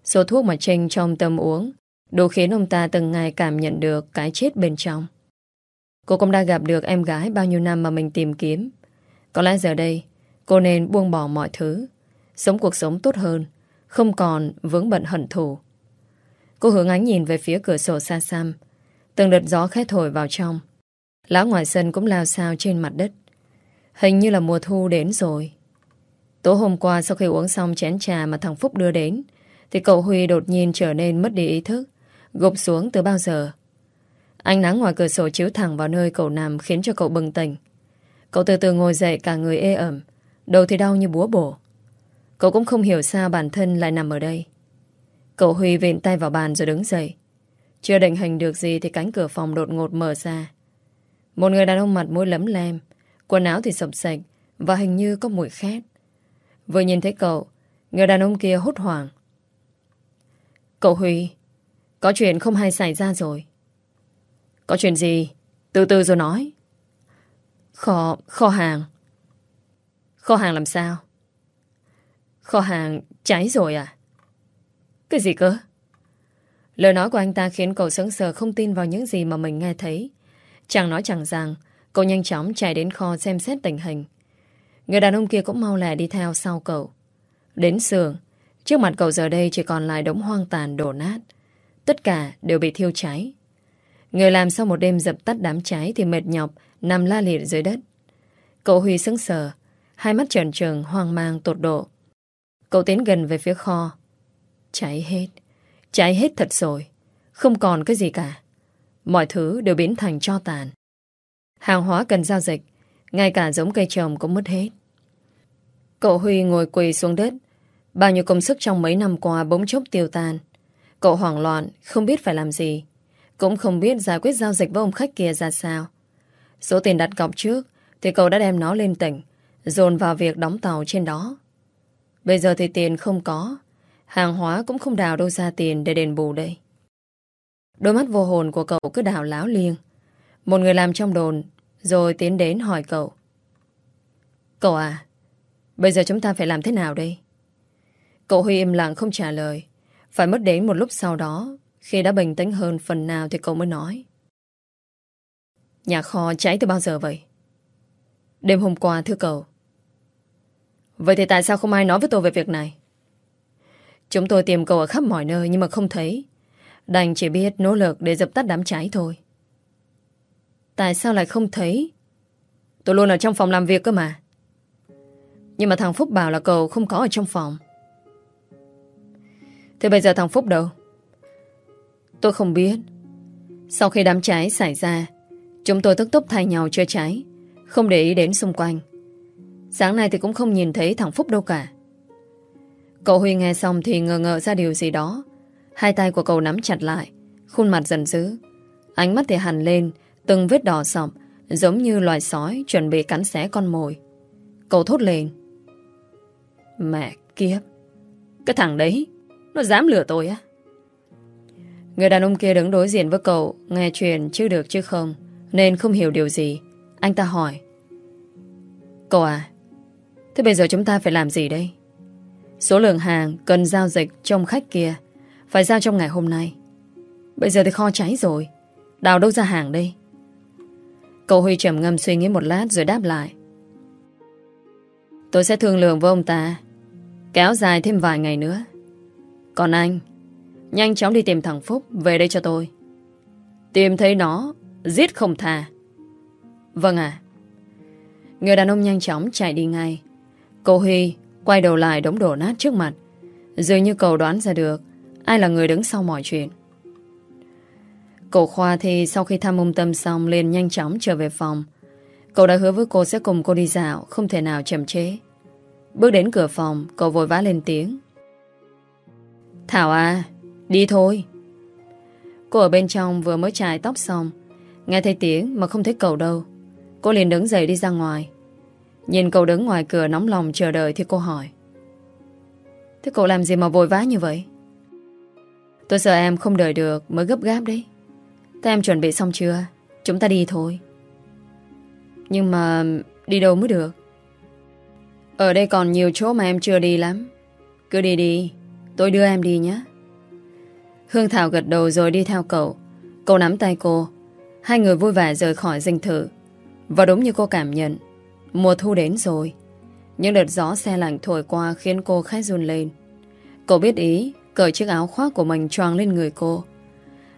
Số thuốc mà Trinh trong tâm uống đủ khiến ông ta từng ngày cảm nhận được cái chết bên trong. Cô cũng đã gặp được em gái bao nhiêu năm mà mình tìm kiếm. Có lẽ giờ đây, cô nên buông bỏ mọi thứ, sống cuộc sống tốt hơn, không còn vướng bận hận thù. Cô hướng ánh nhìn về phía cửa sổ xa xăm, từng đợt gió khét thổi vào trong. Lá ngoài sân cũng lao sao trên mặt đất. Hình như là mùa thu đến rồi. Tối hôm qua sau khi uống xong chén trà mà thằng Phúc đưa đến, thì cậu Huy đột nhiên trở nên mất đi ý thức, gục xuống từ bao giờ. Ánh nắng ngoài cửa sổ chiếu thẳng vào nơi cậu nằm khiến cho cậu bừng tỉnh. Cậu từ từ ngồi dậy cả người ê ẩm, đầu thì đau như búa bổ. Cậu cũng không hiểu sao bản thân lại nằm ở đây. Cậu Huy vện tay vào bàn rồi đứng dậy. Chưa định hình được gì thì cánh cửa phòng đột ngột mở ra. Một người đàn ông mặt mũi lấm lem, quần áo thì sập sạch và hình như có mùi khét. Vừa nhìn thấy cậu, người đàn ông kia hốt hoảng. Cậu Huy, có chuyện không hay xảy ra rồi. Có chuyện gì? Từ từ rồi nói. Kho, kho hàng. Kho hàng làm sao? Kho hàng cháy rồi à? Cái gì cơ? Lời nói của anh ta khiến cậu sững sờ không tin vào những gì mà mình nghe thấy. Chẳng nói chẳng rằng, cậu nhanh chóng chạy đến kho xem xét tình hình. Người đàn ông kia cũng mau lẹ đi theo sau cậu. Đến sườn, trước mặt cậu giờ đây chỉ còn lại đống hoang tàn đổ nát. Tất cả đều bị thiêu cháy. Người làm sau một đêm dập tắt đám cháy thì mệt nhọc, nằm la liệt dưới đất. Cậu Huy sững sờ, hai mắt trần trừng, hoang mang tột độ. Cậu tiến gần về phía kho. Cháy hết. Cháy hết thật rồi. Không còn cái gì cả. Mọi thứ đều biến thành cho tàn. Hàng hóa cần giao dịch, ngay cả giống cây trồng cũng mất hết. Cậu Huy ngồi quỳ xuống đất. Bao nhiêu công sức trong mấy năm qua bỗng chốc tiêu tan. Cậu hoảng loạn, không biết phải làm gì. Cũng không biết giải quyết giao dịch với ông khách kia ra sao. Số tiền đặt cọc trước thì cậu đã đem nó lên tỉnh, dồn vào việc đóng tàu trên đó. Bây giờ thì tiền không có, hàng hóa cũng không đào đâu ra tiền để đền bù đây. Đôi mắt vô hồn của cậu cứ đào láo liêng. Một người làm trong đồn rồi tiến đến hỏi cậu. Cậu à, bây giờ chúng ta phải làm thế nào đây? Cậu Huy im lặng không trả lời. Phải mất đến một lúc sau đó, khi đã bình tĩnh hơn phần nào thì cậu mới nói. Nhà kho cháy từ bao giờ vậy? Đêm hôm qua thưa cậu, Vậy thì tại sao không ai nói với tôi về việc này? Chúng tôi tìm cậu ở khắp mọi nơi nhưng mà không thấy. Đành chỉ biết nỗ lực để dập tắt đám cháy thôi. Tại sao lại không thấy? Tôi luôn ở trong phòng làm việc cơ mà. Nhưng mà thằng Phúc bảo là cậu không có ở trong phòng. Thế bây giờ thằng Phúc đâu? Tôi không biết. Sau khi đám cháy xảy ra, chúng tôi tức tốc thay nhau chữa cháy, không để ý đến xung quanh. Sáng nay thì cũng không nhìn thấy thằng Phúc đâu cả. Cậu Huy nghe xong thì ngờ ngờ ra điều gì đó. Hai tay của cậu nắm chặt lại, khuôn mặt dần dữ. Ánh mắt thì hằn lên, từng vết đỏ sọc, giống như loài sói chuẩn bị cắn xé con mồi. Cậu thốt lên. Mẹ kiếp, cái thằng đấy, nó dám lừa tôi á. Người đàn ông kia đứng đối diện với cậu, nghe chuyện chưa được chứ không, nên không hiểu điều gì. Anh ta hỏi. Cậu à, thế bây giờ chúng ta phải làm gì đây? Số lượng hàng cần giao dịch trong khách kia phải giao trong ngày hôm nay. Bây giờ thì kho cháy rồi. Đào đâu ra hàng đây? Cậu Huy trầm ngâm suy nghĩ một lát rồi đáp lại. Tôi sẽ thương lượng với ông ta, Kéo dài thêm vài ngày nữa. Còn anh, Nhanh chóng đi tìm thằng Phúc Về đây cho tôi. Tìm thấy nó, Giết không thà Vâng ạ. Người đàn ông nhanh chóng chạy đi ngay. Cô Huy quay đầu lại đống đổ nát trước mặt. Dường như cậu đoán ra được Ai là người đứng sau mọi chuyện. Cậu Khoa thì sau khi thăm ông Tâm xong liền nhanh chóng trở về phòng. Cậu đã hứa với cô sẽ cùng cô đi dạo, Không thể nào chậm chế Bước đến cửa phòng, Cậu vội vã lên tiếng. Thảo à Đi thôi. Cô ở bên trong vừa mới chải tóc xong, Nghe thấy tiếng mà không thấy cậu đâu. Cô liền đứng dậy đi ra ngoài. Nhìn cậu đứng ngoài cửa nóng lòng chờ đợi Thì cô hỏi. Thế cậu làm gì mà vội vã như vậy? Tôi sợ em không đợi được, Mới gấp gáp đấy. Thế em chuẩn bị xong chưa? Chúng ta đi thôi. Nhưng mà đi đâu mới được? Ở đây còn nhiều chỗ mà em chưa đi lắm. Cứ đi đi, Tôi đưa em đi nhé. Hương Thảo gật đầu rồi đi theo cậu. Cậu nắm tay cô. Hai người vui vẻ rời khỏi dinh thự. Và đúng như cô cảm nhận, Mùa thu đến rồi. Những đợt gió xe lạnh thổi qua khiến cô khẽ run lên. Cậu biết ý, Cởi chiếc áo khoác của mình choàng lên người cô.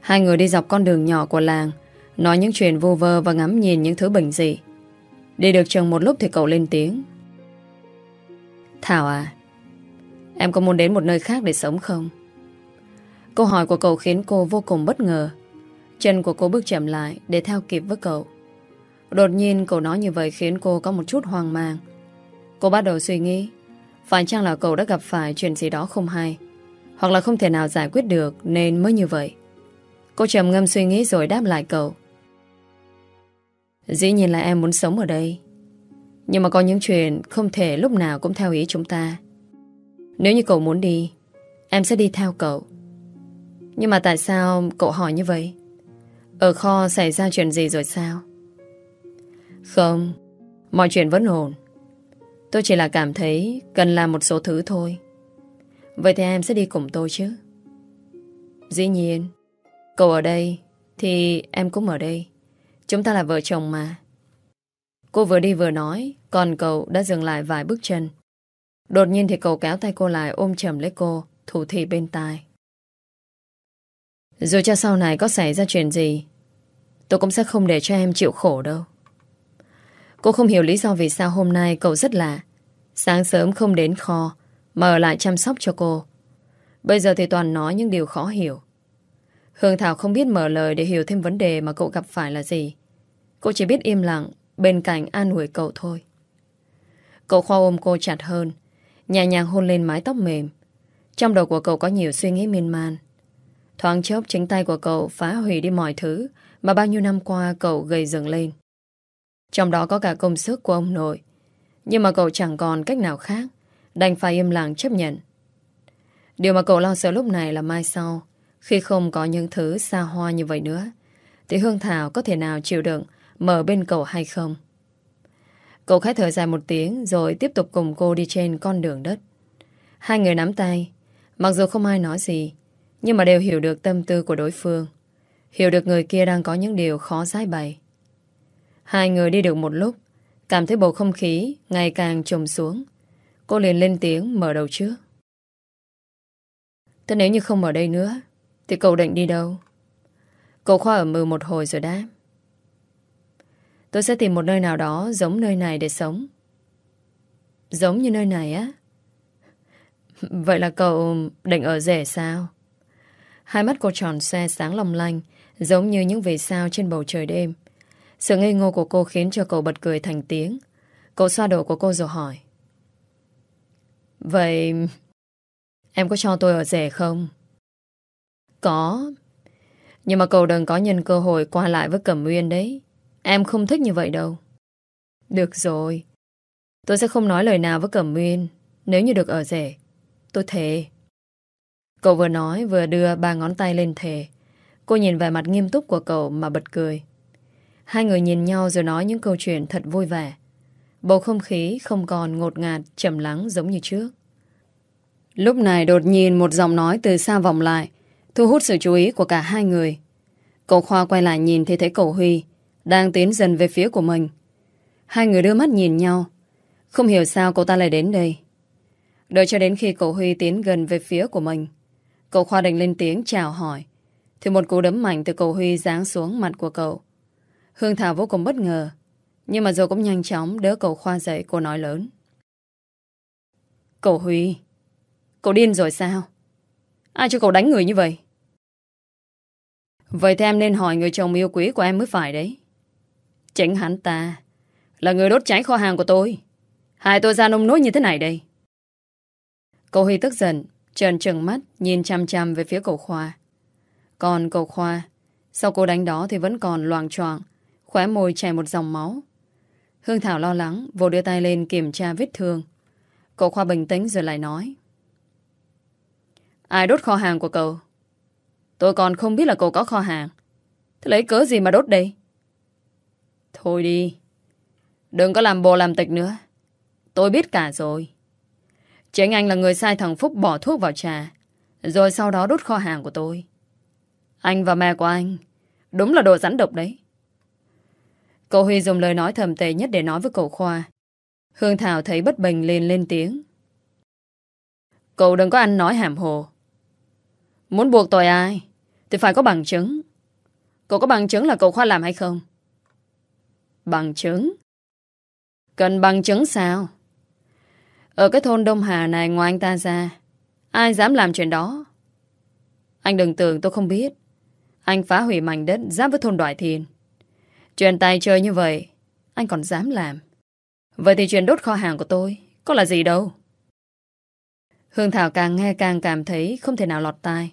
Hai người đi dọc con đường nhỏ của làng, Nói những chuyện vô vơ và ngắm nhìn những thứ bình dị. Đi được chừng một lúc thì cậu lên tiếng. Thảo à Em có muốn đến một nơi khác để sống không? Câu hỏi của cậu khiến cô vô cùng bất ngờ. Chân của cô bước chậm lại Để theo kịp với cậu. Đột nhiên cậu nói như vậy khiến cô có một chút hoang mang. Cô bắt đầu suy nghĩ, Phải chăng là cậu đã gặp phải chuyện gì đó không hay, Hoặc là không thể nào giải quyết được Nên mới như vậy. Cô trầm ngâm suy nghĩ rồi đáp lại cậu. Dĩ nhiên là em muốn sống ở đây. Nhưng mà có những chuyện Không thể lúc nào cũng theo ý chúng ta. Nếu như cậu muốn đi, Em sẽ đi theo cậu. Nhưng mà tại sao cậu hỏi như vậy? Ở kho xảy ra chuyện gì rồi sao? Không, Mọi chuyện vẫn ổn. Tôi chỉ là cảm thấy Cần làm một số thứ thôi. Vậy thì em sẽ đi cùng tôi chứ. Dĩ nhiên Cậu ở đây, Thì em cũng ở đây. Chúng ta là vợ chồng mà. Cô vừa đi vừa nói, Còn cậu đã dừng lại vài bước chân. Đột nhiên thì cậu kéo tay cô lại ôm chầm lấy cô, Thủ thị bên tai. Dù cho sau này có xảy ra chuyện gì, Tôi cũng sẽ không để cho em chịu khổ đâu. Cô không hiểu lý do vì sao hôm nay cậu rất lạ. Sáng sớm không đến kho, Mà ở lại chăm sóc cho cô. Bây giờ thì toàn nói những điều khó hiểu. Hương Thảo không biết mở lời để hiểu thêm vấn đề mà cậu gặp phải là gì. Cô chỉ biết im lặng, bên cạnh an ủi cậu thôi. Cậu khoa ôm cô chặt hơn, nhẹ nhàng hôn lên mái tóc mềm. Trong đầu của cậu có nhiều suy nghĩ miên man. Thoáng chốc chính tay của cậu phá hủy đi mọi thứ mà bao nhiêu năm qua cậu gây dựng lên. Trong đó có cả công sức của ông nội. Nhưng mà cậu chẳng còn cách nào khác, đành phải im lặng chấp nhận. Điều mà cậu lo sợ lúc này là mai sau, khi không có những thứ xa hoa như vậy nữa Thì Hương Thảo có thể nào chịu đựng Mở bên cậu hay không? Cậu khẽ thở dài một tiếng Rồi tiếp tục cùng cô đi trên con đường đất. Hai người nắm tay Mặc dù không ai nói gì Nhưng mà đều hiểu được tâm tư của đối phương Hiểu được người kia đang có những điều khó giải bày. Hai người đi được một lúc Cảm thấy bầu không khí Ngày càng trùng xuống. Cô liền lên tiếng mở đầu trước. Thế nếu như không ở đây nữa, thì cậu định đi đâu? Cậu Khoa ở mừ một hồi rồi đáp. Tôi sẽ tìm một nơi nào đó giống nơi này để sống. Giống như nơi này á? Vậy là cậu định ở rể sao? Hai mắt cô tròn xe sáng long lanh, giống như những vì sao trên bầu trời đêm. Sự ngây ngô của cô khiến cho cậu bật cười thành tiếng. Cậu xoa đầu của cô rồi hỏi. Vậy... Em có cho tôi ở rể không? Có. Nhưng mà cậu đừng có nhân cơ hội qua lại với Cẩm Uyên đấy. Em không thích như vậy đâu. Được rồi. Tôi sẽ không nói lời nào với Cẩm Uyên nếu như được ở rể. Tôi thề. Cậu vừa nói vừa đưa ba ngón tay lên thề. Cô nhìn vẻ mặt nghiêm túc của cậu mà bật cười. Hai người nhìn nhau rồi nói những câu chuyện thật vui vẻ. Bầu không khí không còn ngột ngạt, trầm lắng giống như trước. Lúc này đột nhiên một giọng nói từ xa vọng lại, thu hút sự chú ý của cả hai người. Cậu Khoa quay lại nhìn thì thấy cậu Huy đang tiến dần về phía của mình. Hai người đưa mắt nhìn nhau. Không hiểu sao cậu ta lại đến đây. Đợi cho đến khi cậu Huy tiến gần về phía của mình. Cậu Khoa định lên tiếng chào hỏi. Thì một cú đấm mạnh từ cậu Huy giáng xuống mặt của cậu. Hương Thảo vô cùng bất ngờ. Nhưng mà rồi cũng nhanh chóng đỡ cậu Khoa dậy cô nói lớn. Cậu Huy, cậu điên rồi sao? Ai cho cậu đánh người như vậy? Vậy thì em nên hỏi người chồng yêu quý của em mới phải đấy. Chính hắn ta là người đốt cháy kho hàng của tôi. Hai tôi ra nông nối như thế này đây. Cậu Huy tức giận, trần trừng mắt, nhìn chăm chăm về phía cậu Khoa. Còn cậu Khoa, sau cô đánh đó thì vẫn còn loàng choạng, khóe môi chảy một dòng máu. Hương Thảo lo lắng, vội đưa tay lên kiểm tra vết thương. Cậu Khoa bình tĩnh rồi lại nói. Ai đốt kho hàng của cậu? Tôi còn không biết là cậu có kho hàng. Thế lấy cớ gì mà đốt đây? Thôi đi. Đừng có làm bồ làm tịch nữa. Tôi biết cả rồi. Chính anh là người sai thằng Phúc bỏ thuốc vào trà. Rồi sau đó đốt kho hàng của tôi. Anh và mẹ của anh, đúng là đồ rắn độc đấy. Cậu Huy dùng lời nói thầm tệ nhất để nói với cậu Khoa. Hương Thảo thấy bất bình liền lên tiếng. Cậu đừng có ăn nói hàm hồ. Muốn buộc tội ai thì phải có bằng chứng. Cậu có bằng chứng là cậu Khoa làm hay không? Bằng chứng? Cần bằng chứng sao? Ở cái thôn Đông Hà này ngoài anh ta ra, ai dám làm chuyện đó? Anh đừng tưởng tôi không biết. Anh phá hủy mảnh đất giáp với thôn Đoại Thiền Chuyện tay chơi như vậy, anh còn dám làm. Vậy thì chuyện đốt kho hàng của tôi, có là gì đâu? Hương Thảo càng nghe càng cảm thấy không thể nào lọt tai.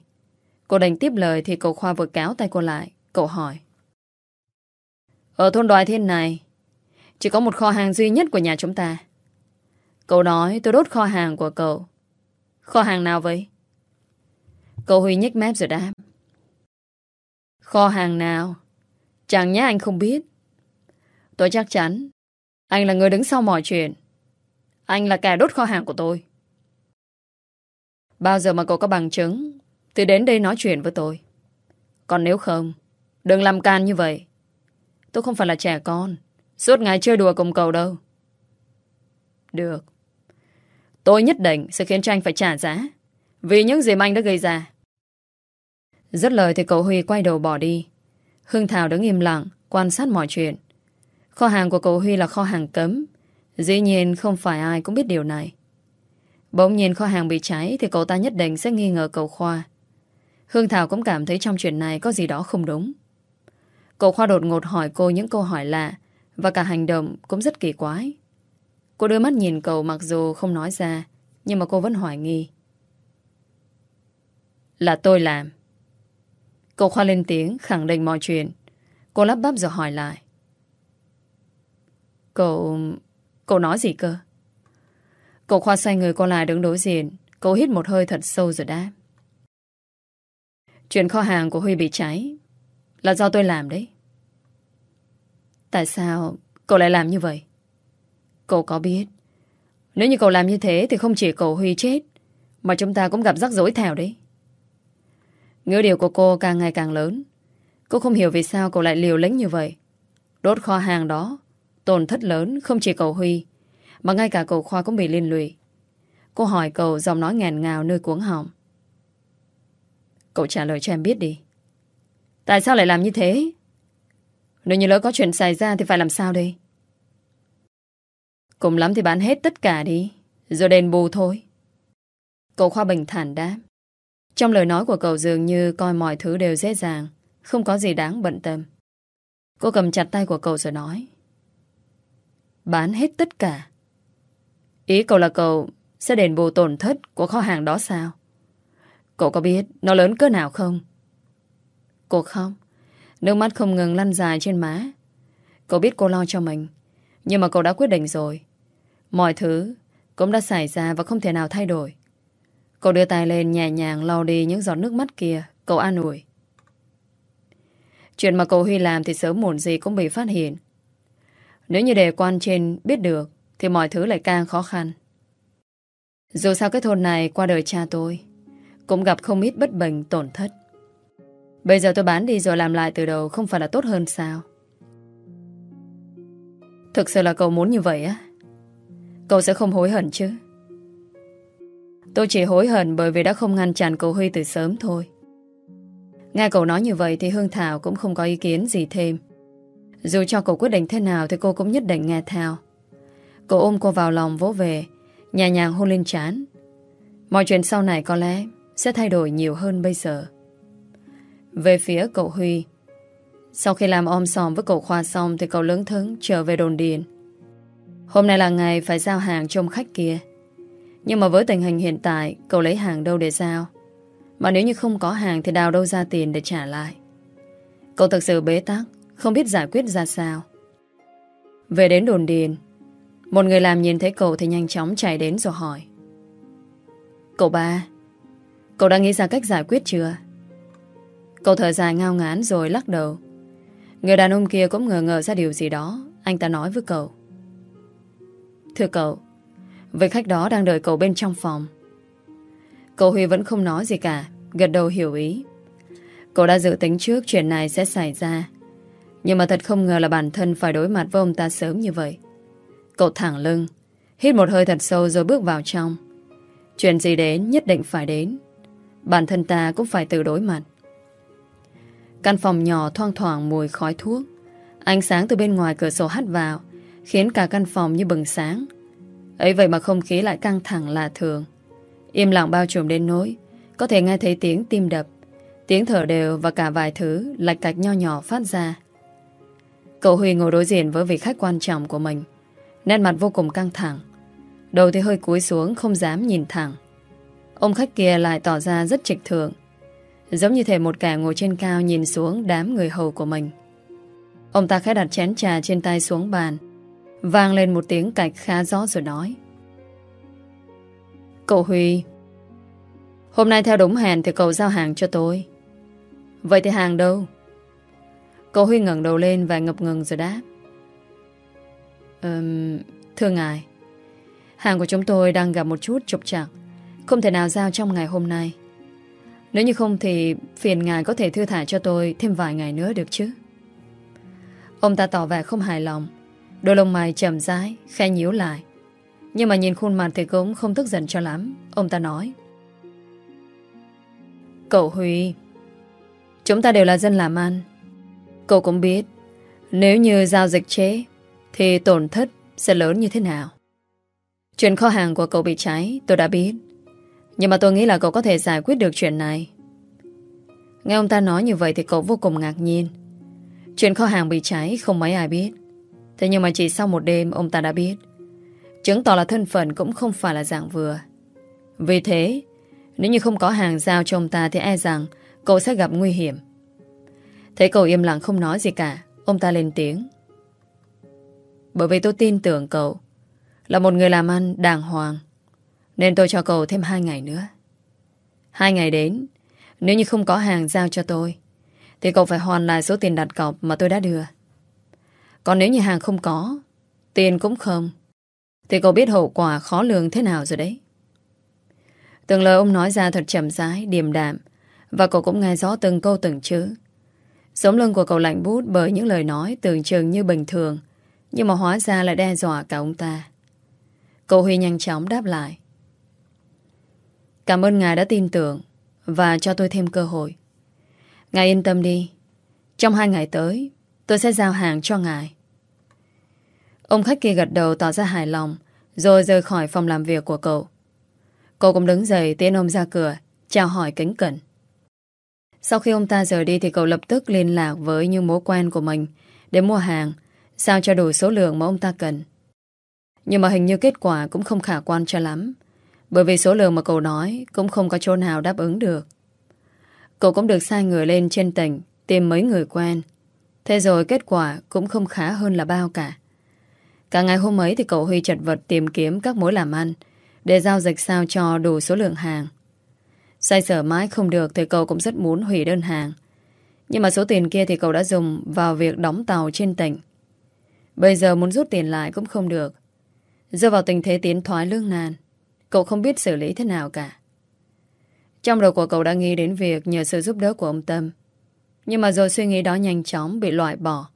Cô đành tiếp lời thì cậu Khoa vừa kéo tay cô lại. Cậu hỏi. Ở thôn đoài thiên này, chỉ có một kho hàng duy nhất của nhà chúng ta. Cậu nói tôi đốt kho hàng của cậu. Kho hàng nào vậy? Cậu Huy nhếch mép rồi đáp. Kho hàng nào? Chẳng nhé anh không biết. Tôi chắc chắn anh là người đứng sau mọi chuyện. Anh là kẻ đốt kho hàng của tôi. Bao giờ mà cậu có bằng chứng thì đến đây nói chuyện với tôi. Còn nếu không, đừng làm can như vậy. Tôi không phải là trẻ con, suốt ngày chơi đùa cùng cậu đâu. Được. Tôi nhất định sẽ khiến cho anh phải trả giá vì những gì mà anh đã gây ra. Rất lời thì cậu Huy quay đầu bỏ đi. Hương Thảo đứng im lặng, quan sát mọi chuyện. Kho hàng của cậu Huy là kho hàng cấm. Dĩ nhiên không phải ai cũng biết điều này. Bỗng nhiên kho hàng bị cháy thì cậu ta nhất định sẽ nghi ngờ cậu Khoa. Hương Thảo cũng cảm thấy trong chuyện này có gì đó không đúng. Cậu Khoa đột ngột hỏi cô những câu hỏi lạ, và cả hành động cũng rất kỳ quái. Cô đưa mắt nhìn cậu mặc dù không nói ra, nhưng mà cô vẫn hoài nghi. Là tôi làm. Cậu Khoa lên tiếng, khẳng định mọi chuyện. Cô lắp bắp rồi hỏi lại. Cậu... Cậu nói gì cơ? Cậu Khoa xoay người qua lại đứng đối diện. Cậu hít một hơi thật sâu rồi đáp. Chuyện kho hàng của Huy bị cháy là do tôi làm đấy. Tại sao cậu lại làm như vậy? Cậu có biết, Nếu như cậu làm như thế Thì không chỉ cậu Huy chết, Mà chúng ta cũng gặp rắc rối thèo đấy Ngữ điều của cô càng ngày càng lớn Cô không hiểu vì sao cậu lại liều lĩnh như vậy Đốt kho hàng đó, Tổn thất lớn không chỉ cậu Huy, Mà ngay cả cậu Khoa cũng bị liên lụy Cô hỏi cậu giọng nói ngàn ngào nơi cuống họng. Cậu trả lời cho em biết đi. Tại sao lại làm như thế? Nếu như lỡ có chuyện xảy ra thì phải làm sao đây? Cùng lắm thì bán hết tất cả đi. Rồi đền bù thôi. Cậu Khoa bình thản đáp. Trong lời nói của cậu dường như coi mọi thứ đều dễ dàng. Không có gì đáng bận tâm. Cô cầm chặt tay của cậu rồi nói. Bán hết tất cả. Ý cậu là cậu sẽ đền bù tổn thất của kho hàng đó sao? Cậu có biết nó lớn cỡ nào không? Cô không. Nước mắt không ngừng lăn dài trên má. Cậu biết cô lo cho mình. Nhưng mà cậu đã quyết định rồi. Mọi thứ cũng đã xảy ra và không thể nào thay đổi. Cậu đưa tay lên nhẹ nhàng lau đi những giọt nước mắt kia. Cậu an ủi. Chuyện mà cậu Huy làm thì sớm muộn gì cũng bị phát hiện. Nếu như đề quan trên biết được, thì mọi thứ lại càng khó khăn. Dù sao cái thôn này qua đời cha tôi cũng gặp không ít bất bình tổn thất. Bây giờ tôi bán đi rồi làm lại từ đầu không phải là tốt hơn sao? Thực sự là cậu muốn như vậy á? Cậu sẽ không hối hận chứ? Tôi chỉ hối hận bởi vì đã không ngăn chặn cậu Huy từ sớm thôi. Nghe cậu nói như vậy thì Hương Thảo cũng không có ý kiến gì thêm. Dù cho cậu quyết định thế nào thì cô cũng nhất định nghe theo. Cậu ôm cô vào lòng vỗ về, nhẹ nhàng hôn lên trán. Mọi chuyện sau này có lẽ sẽ thay đổi nhiều hơn bây giờ. Về phía cậu Huy, sau khi làm om sòm với cậu Khoa xong thì cậu lớn thứng trở về đồn điền. Hôm nay là ngày phải giao hàng cho khách kia. Nhưng mà với tình hình hiện tại, cậu lấy hàng đâu để giao? Mà nếu như không có hàng thì đào đâu ra tiền để trả lại. Cậu thực sự bế tắc, không biết giải quyết ra sao. Về đến đồn điền, một người làm nhìn thấy cậu thì nhanh chóng chạy đến rồi hỏi. Cậu ba, cậu đã nghĩ ra cách giải quyết chưa? Cậu thở dài ngao ngán rồi lắc đầu. Người đàn ông kia cũng ngờ ngờ ra điều gì đó. Anh ta nói với cậu. Thưa cậu, vị khách đó đang đợi cậu bên trong phòng. Cậu Huy vẫn không nói gì cả, gật đầu hiểu ý. Cậu đã dự tính trước chuyện này sẽ xảy ra. Nhưng mà thật không ngờ là bản thân phải đối mặt với ông ta sớm như vậy. Cậu thẳng lưng, hít một hơi thật sâu rồi bước vào trong. Chuyện gì đến nhất định phải đến. Bản thân ta cũng phải tự đối mặt. Căn phòng nhỏ thoang thoảng mùi khói thuốc. Ánh sáng từ bên ngoài cửa sổ hắt vào, khiến cả căn phòng như bừng sáng. ấy vậy mà không khí lại căng thẳng lạ thường. Im lặng bao trùm đến nỗi, có thể nghe thấy tiếng tim đập, tiếng thở đều và cả vài thứ lạch cạch nho nhỏ phát ra. Cậu Huy ngồi đối diện với vị khách quan trọng của mình. Nét mặt vô cùng căng thẳng. Đầu thì hơi cúi xuống không dám nhìn thẳng. Ông khách kia lại tỏ ra rất trịch thượng. Giống như thể một kẻ ngồi trên cao nhìn xuống đám người hầu của mình. Ông ta khẽ đặt chén trà trên tay xuống bàn. Vang lên một tiếng cạch khá rõ rồi nói. Cậu Huy, hôm nay theo đúng hẹn thì cậu giao hàng cho tôi. Vậy thì hàng đâu? Cậu Huy ngẩng đầu lên và ngập ngừng rồi đáp. Um, thưa ngài, hàng của chúng tôi đang gặp một chút trục trặc, không thể nào giao trong ngày hôm nay. Nếu như không thì phiền ngài có thể thư thả cho tôi thêm vài ngày nữa được chứ? Ông ta tỏ vẻ không hài lòng, đôi lông mày chậm rãi, khẽ nhíu lại. Nhưng mà nhìn khuôn mặt thì cũng không tức giận cho lắm. Ông ta nói. Cậu Huy, chúng ta đều là dân làm ăn. Cậu cũng biết, nếu như giao dịch chế, thì tổn thất sẽ lớn như thế nào. Chuyện kho hàng của cậu bị cháy, tôi đã biết. Nhưng mà tôi nghĩ là cậu có thể giải quyết được chuyện này. Nghe ông ta nói như vậy thì cậu vô cùng ngạc nhiên. Chuyện kho hàng bị cháy không mấy ai biết. Thế nhưng mà chỉ sau một đêm ông ta đã biết. Chứng tỏ là thân phận cũng không phải là dạng vừa. Vì thế, nếu như không có hàng giao cho ông ta thì e rằng cậu sẽ gặp nguy hiểm. Thấy cậu im lặng không nói gì cả, ông ta lên tiếng. Bởi vì tôi tin tưởng cậu là một người làm ăn đàng hoàng. Nên tôi cho cậu thêm hai ngày nữa. Hai ngày đến, nếu như không có hàng giao cho tôi, thì cậu phải hoàn lại số tiền đặt cọc mà tôi đã đưa. Còn nếu như hàng không có, tiền cũng không, thì cậu biết hậu quả khó lường thế nào rồi đấy. Từng lời ông nói ra thật chậm rãi, điềm đạm, và cậu cũng nghe rõ từng câu từng chữ. Sống lưng của cậu lạnh bút bởi những lời nói tưởng chừng như bình thường, nhưng mà hóa ra lại đe dọa cả ông ta. Cậu Huy nhanh chóng đáp lại. Cảm ơn ngài đã tin tưởng Và cho tôi thêm cơ hội. Ngài yên tâm đi. Trong hai ngày tới, Tôi sẽ giao hàng cho ngài. Ông khách kia gật đầu tỏ ra hài lòng, Rồi rời khỏi phòng làm việc của cậu. Cô cũng đứng dậy tiến ông ra cửa, Chào hỏi kính cẩn. Sau khi ông ta rời đi Thì cậu lập tức liên lạc với những mối quen của mình Để mua hàng, Sao cho đủ số lượng mà ông ta cần. Nhưng mà hình như kết quả cũng không khả quan cho lắm. Bởi vì số lượng mà cậu nói Cũng không có chỗ nào đáp ứng được Cậu cũng được sai người lên trên tỉnh Tìm mấy người quen Thế rồi kết quả cũng không khá hơn là bao cả Cả ngày hôm ấy thì cậu Huy chật vật tìm kiếm các mối làm ăn để giao dịch sao cho đủ số lượng hàng. Xoay sở mãi không được thì cậu cũng rất muốn hủy đơn hàng. Nhưng mà số tiền kia thì cậu đã dùng vào việc đóng tàu trên tỉnh. Bây giờ muốn rút tiền lại cũng không được. Rơi vào tình thế tiến thoái lương nàn, cậu không biết xử lý thế nào cả. Trong đầu của cậu đã nghĩ đến việc nhờ sự giúp đỡ của ông Tâm. Nhưng mà rồi suy nghĩ đó nhanh chóng bị loại bỏ.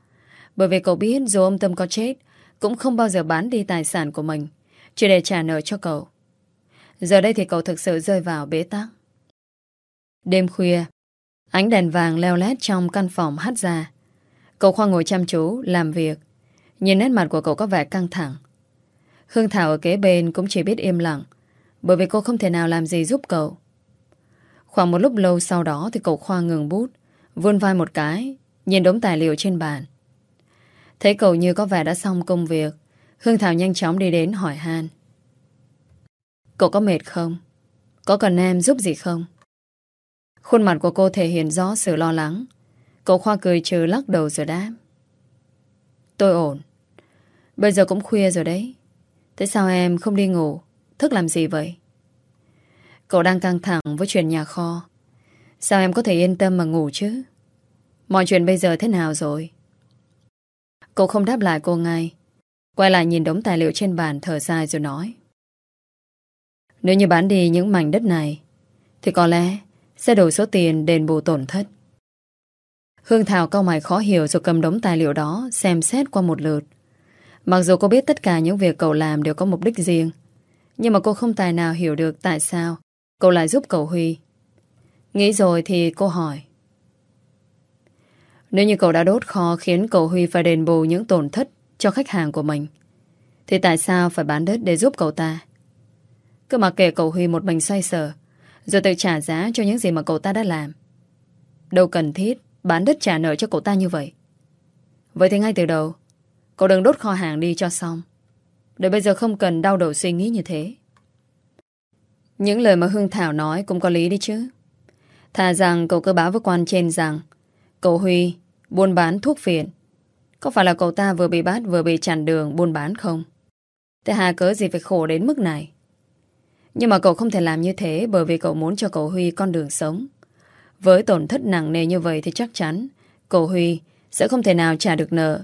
Bởi vì cậu biết dù ông Tâm có chết, cũng không bao giờ bán đi tài sản của mình, chỉ để trả nợ cho cậu. Giờ đây thì cậu thực sự rơi vào bế tắc. Đêm khuya, ánh đèn vàng leo lét trong căn phòng hắt ra. Cậu Khoa ngồi chăm chú, làm việc. Nhìn nét mặt của cậu có vẻ căng thẳng. Hương Thảo ở kế bên cũng chỉ biết im lặng, bởi vì cô không thể nào làm gì giúp cậu. Khoảng một lúc lâu sau đó thì cậu Khoa ngừng bút, vươn vai một cái, nhìn đống tài liệu trên bàn. Thấy cậu như có vẻ đã xong công việc, Hương Thảo nhanh chóng đi đến hỏi Han. Cậu có mệt không? Có cần em giúp gì không? Khuôn mặt của cô thể hiện rõ sự lo lắng. Cậu Khoa cười trừ lắc đầu rồi đáp. Tôi ổn. Bây giờ cũng khuya rồi đấy. Thế sao em không đi ngủ? Thức làm gì vậy? Cậu đang căng thẳng với chuyện nhà kho. Sao em có thể yên tâm mà ngủ chứ? Mọi chuyện bây giờ thế nào rồi? Cậu không đáp lại cô ngay. Quay lại nhìn đống tài liệu trên bàn, thở dài rồi nói. Nếu như bán đi những mảnh đất này, Thì có lẽ Sẽ đổi số tiền đền bù tổn thất Hương Thảo cao mày khó hiểu Rồi cầm đống tài liệu đó Xem xét qua một lượt Mặc dù cô biết tất cả những việc cậu làm Đều có mục đích riêng nhưng mà cô không tài nào hiểu được tại sao Cậu lại giúp cậu Huy. Nghĩ rồi thì cô hỏi. Nếu như cậu đã đốt kho Khiến cậu Huy phải đền bù những tổn thất Cho khách hàng của mình, Thì tại sao phải bán đất để giúp cậu ta? Cứ mặc kệ cậu Huy một mình xoay sở, Rồi tự trả giá cho những gì mà cậu ta đã làm. Đâu cần thiết Bán đất trả nợ cho cậu ta như vậy. Vậy thì ngay từ đầu, Cậu đừng đốt kho hàng đi cho xong. Để bây giờ không cần đau đầu suy nghĩ như thế. Những lời mà Hương Thảo nói Cũng có lý đi chứ. Thà rằng cậu cơ báo với quan trên rằng, Cậu Huy, buôn bán thuốc phiện. Có phải là cậu ta vừa bị bắt Vừa bị chặn đường buôn bán không? Thế hà cớ gì phải khổ đến mức này? Nhưng mà cậu không thể làm như thế bởi vì cậu muốn cho cậu Huy con đường sống. Với tổn thất nặng nề như vậy thì chắc chắn cậu Huy sẽ không thể nào trả được nợ.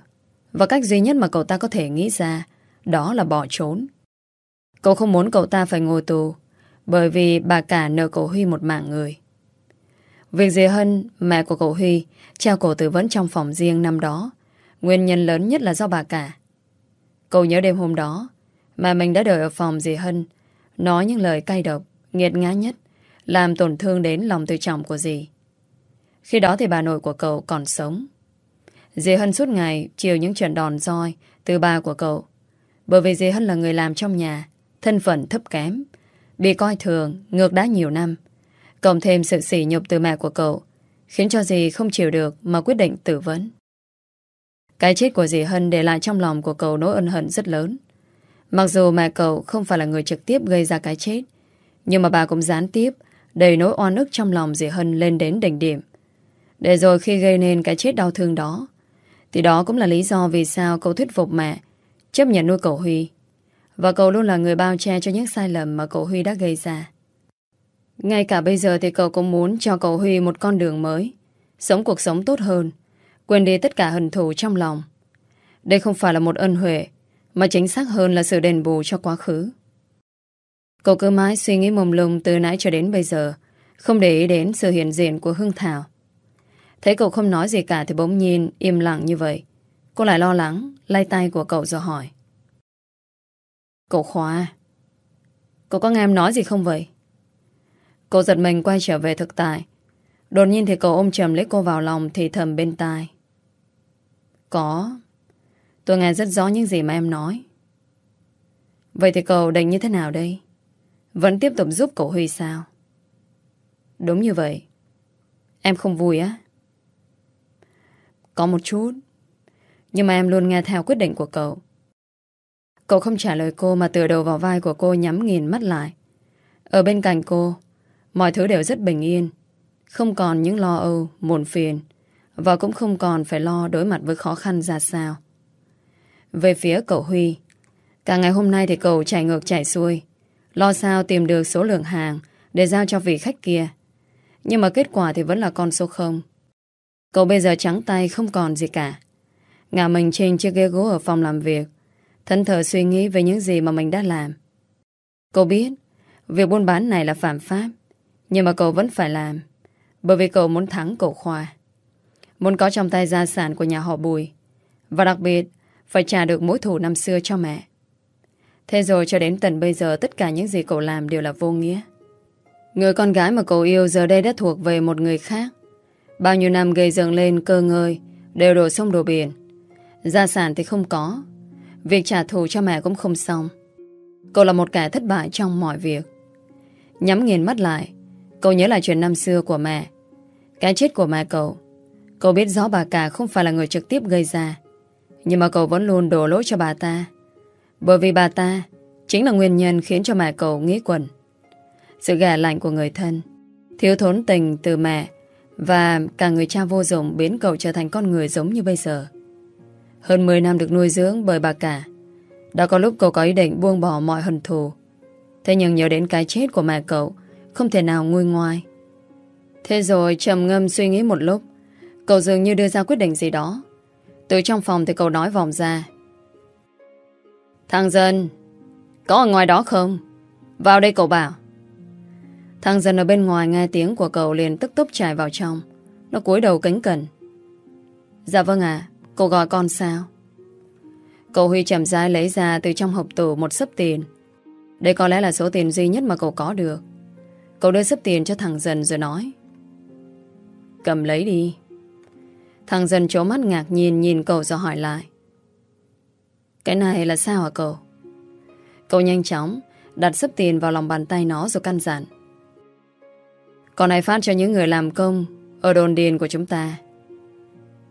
Và cách duy nhất mà cậu ta có thể nghĩ ra đó là bỏ trốn. Cậu không muốn cậu ta phải ngồi tù bởi vì bà cả nợ cậu Huy một mạng người. Việc dì Hân, mẹ của cậu Huy, treo cổ tử vấn trong phòng riêng năm đó. Nguyên nhân lớn nhất là do bà cả. Cậu nhớ đêm hôm đó, mà mình đã đợi ở phòng dì Hân Nói những lời cay độc, nghiệt ngã nhất, làm tổn thương đến lòng tự trọng của dì. Khi đó thì bà nội của cậu còn sống. Dì Hân suốt ngày chiều những trận đòn roi từ bà của cậu. Bởi vì dì Hân là người làm trong nhà, thân phận thấp kém, bị coi thường, ngược đá nhiều năm. Cộng thêm sự sỉ nhục từ mẹ của cậu, khiến cho dì không chịu được mà quyết định tử vấn. Cái chết của dì Hân để lại trong lòng của cậu nỗi ân hận rất lớn. Mặc dù mẹ cậu không phải là người trực tiếp gây ra cái chết, nhưng mà bà cũng gián tiếp đầy nỗi oan ức trong lòng dì Hân lên đến đỉnh điểm. Để rồi khi gây nên cái chết đau thương đó, thì đó cũng là lý do vì sao cậu thuyết phục mẹ chấp nhận nuôi cậu Huy. Và cậu luôn là người bao che cho những sai lầm mà cậu Huy đã gây ra. Ngay cả bây giờ thì cậu cũng muốn cho cậu Huy một con đường mới, sống cuộc sống tốt hơn, quên đi tất cả hận thù trong lòng. Đây không phải là một ân huệ mà chính xác hơn là sự đền bù cho quá khứ Cậu cứ mãi suy nghĩ mông lung Từ nãy cho đến bây giờ Không để ý đến sự hiện diện của Hương Thảo Thấy cậu không nói gì cả Thì bỗng nhiên im lặng như vậy Cô lại lo lắng, Lay tay của cậu rồi hỏi Cậu Khoa Cậu có nghe em nói gì không vậy Cô giật mình quay trở về thực tại. Đột nhiên thì cậu ôm chầm lấy cô vào lòng thì thầm bên tai. Có. Tôi nghe rất rõ những gì mà em nói. Vậy thì cậu định như thế nào đây? Vẫn tiếp tục giúp cậu Huy sao? Đúng như vậy. Em không vui á? Có một chút. Nhưng mà em luôn nghe theo quyết định của cậu. Cậu không trả lời cô mà tựa đầu vào vai của cô nhắm nghiền mắt lại. Ở bên cạnh cô, mọi thứ đều rất bình yên. Không còn những lo âu, muộn phiền và cũng không còn phải lo đối mặt với khó khăn ra sao. Về phía cậu Huy, cả ngày hôm nay thì cậu chạy ngược chạy xuôi, lo sao tìm được số lượng hàng để giao cho vị khách kia. Nhưng mà kết quả thì vẫn là con số không. Cậu bây giờ trắng tay không còn gì cả. Ngả mình trên chiếc ghế gỗ ở phòng làm việc, thân thờ suy nghĩ về những gì mà mình đã làm. Cậu biết, việc buôn bán này là phạm pháp, nhưng mà cậu vẫn phải làm, bởi vì cậu muốn thắng cậu Khoa. Muốn có trong tay gia sản của nhà họ Bùi, và đặc biệt phải trả được mối thù năm xưa cho mẹ. Thế rồi cho đến tận bây giờ tất cả những gì cậu làm đều là vô nghĩa. Người con gái mà cậu yêu giờ đây đã thuộc về một người khác. Bao nhiêu năm gây dựng lên cơ ngơi đều đổ sông đổ biển. Gia sản thì không có. Việc trả thù cho mẹ cũng không xong. Cậu là một kẻ thất bại trong mọi việc. Nhắm nghiền mắt lại, cậu nhớ lại chuyện năm xưa của mẹ. Cái chết của mẹ cậu. Cậu biết rõ bà cả không phải là người trực tiếp gây ra. Nhưng mà cậu vẫn luôn đổ lỗi cho bà ta. Bởi vì bà ta chính là nguyên nhân khiến cho mẹ cậu nghĩ quẩn. Sự gà lạnh của người thân, thiếu thốn tình từ mẹ và cả người cha vô dụng biến cậu trở thành con người giống như bây giờ. Hơn 10 năm được nuôi dưỡng bởi bà cả. Đã có lúc cậu có ý định buông bỏ mọi hận thù. Thế nhưng nhớ đến cái chết của mẹ cậu, không thể nào nguôi ngoai. Thế rồi trầm ngâm suy nghĩ một lúc, cậu dường như đưa ra quyết định gì đó. Từ trong phòng thì cậu nói vòng ra. Thằng dân, có ở ngoài đó không? Vào đây cậu bảo. Thằng dân ở bên ngoài nghe tiếng của cậu liền tức tốc chạy vào trong. Nó cúi đầu kính cẩn. Dạ vâng ạ, cô gọi con sao? Cậu Huy chậm rãi lấy ra từ trong hộp tủ một sấp tiền. Đây có lẽ là số tiền duy nhất mà cậu có được. Cậu đưa sấp tiền cho thằng dần rồi nói. Cầm lấy đi. Thằng dần trố mắt ngạc nhìn nhìn cậu rồi hỏi lại. Cái này là sao hả cậu? Cậu nhanh chóng đặt sấp tiền vào lòng bàn tay nó rồi căn dặn. Còn này phát cho những người làm công ở đồn điền của chúng ta.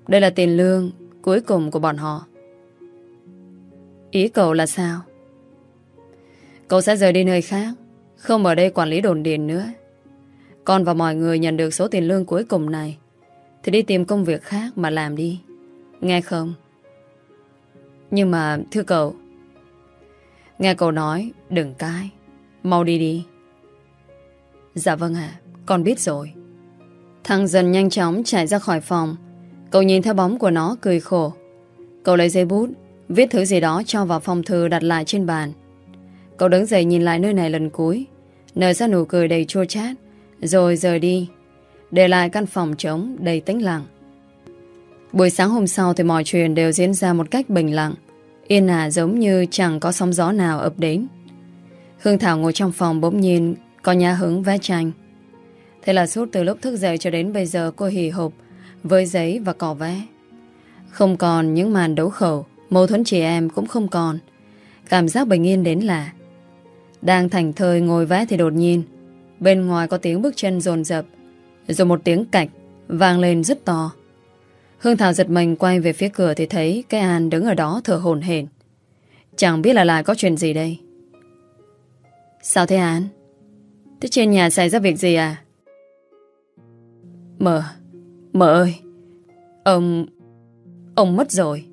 Đây là tiền lương cuối cùng của bọn họ. Ý cậu là sao? Cậu sẽ rời đi nơi khác, không ở đây quản lý đồn điền nữa. Con và mọi người nhận được số tiền lương cuối cùng này thì đi tìm công việc khác mà làm đi. Nghe không? Nhưng mà thưa cậu Nghe cậu nói Đừng cãi Mau đi đi Dạ vâng ạ Con biết rồi Thằng dần nhanh chóng chạy ra khỏi phòng Cậu nhìn theo bóng của nó, cười khổ Cậu lấy giấy bút, Viết thứ gì đó cho vào phòng thư đặt lại trên bàn Cậu đứng dậy nhìn lại nơi này lần cuối, Nở ra nụ cười đầy chua chát, Rồi rời đi, Để lại căn phòng trống đầy tĩnh lặng Buổi sáng hôm sau thì mọi chuyện đều diễn ra một cách bình lặng. Yên ả giống như chẳng có sóng gió nào ập đến. Hương Thảo ngồi trong phòng bỗng nhiên có nhà hứng vẽ tranh. Thế là suốt từ lúc thức dậy cho đến bây giờ cô hì hộp với giấy và cỏ vẽ. Không còn những màn đấu khẩu, mâu thuẫn chị em cũng không còn. Cảm giác bình yên đến lạ. Đang thành thơi ngồi vẽ thì đột nhiên Bên ngoài có tiếng bước chân dồn dập Rồi một tiếng cạch Vang lên rất to Hương Thảo giật mình quay về phía cửa thì thấy cái An đứng ở đó thở hồn hển. Chẳng biết là lại có chuyện gì đây. Sao thế An? Thế trên nhà xảy ra việc gì à? mở mờ ơi, ông, ông mất rồi.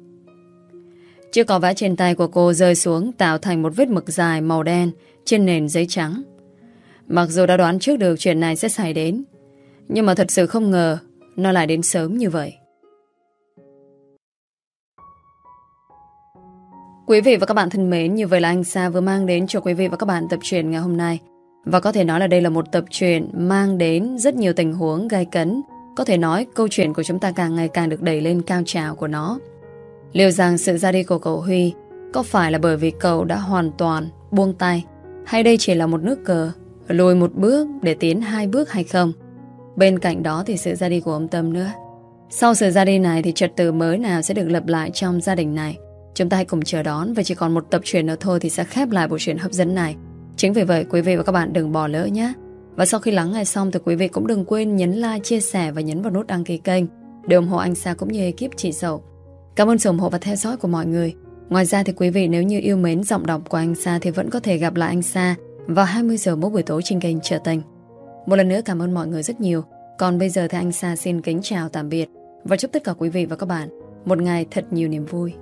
Chiếc cò vẽ trên tay của cô rơi xuống tạo thành một vết mực dài màu đen trên nền giấy trắng. Mặc dù đã đoán trước được chuyện này sẽ xảy đến, nhưng mà thật sự không ngờ nó lại đến sớm như vậy. Quý vị và các bạn thân mến, như vậy là anh Sa vừa mang đến cho quý vị và các bạn tập truyện ngày hôm nay. Và có thể nói là đây là một tập truyện mang đến rất nhiều tình huống gai cấn. Có thể nói câu chuyện của chúng ta càng ngày càng được đẩy lên cao trào của nó. Liệu rằng sự ra đi của cậu Huy có phải là bởi vì cậu đã hoàn toàn buông tay, hay đây chỉ là một nước cờ, lùi một bước để tiến hai bước hay không. Bên cạnh đó thì sự ra đi của ông Tâm nữa. Sau sự ra đi này thì trật tự mới nào sẽ được lập lại trong gia đình này. Chúng ta hãy cùng chờ đón và chỉ còn một tập truyện nữa thôi thì sẽ khép lại bộ truyện hấp dẫn này. Chính vì vậy, quý vị và các bạn đừng bỏ lỡ nhé. Và sau khi lắng nghe xong thì quý vị cũng đừng quên nhấn like, chia sẻ và nhấn vào nút đăng ký kênh để ủng hộ anh Sa cũng như ekip chị Dậu. Cảm ơn sự ủng hộ và theo dõi của mọi người. Ngoài ra thì quý vị nếu như yêu mến giọng đọc của anh Sa thì vẫn có thể gặp lại anh Sa vào 20 giờ mỗi buổi tối trên kênh Trở Tình. Một lần nữa cảm ơn mọi người rất nhiều. Còn bây giờ thì anh Sa xin kính chào tạm biệt và chúc tất cả quý vị và các bạn một ngày thật nhiều niềm vui.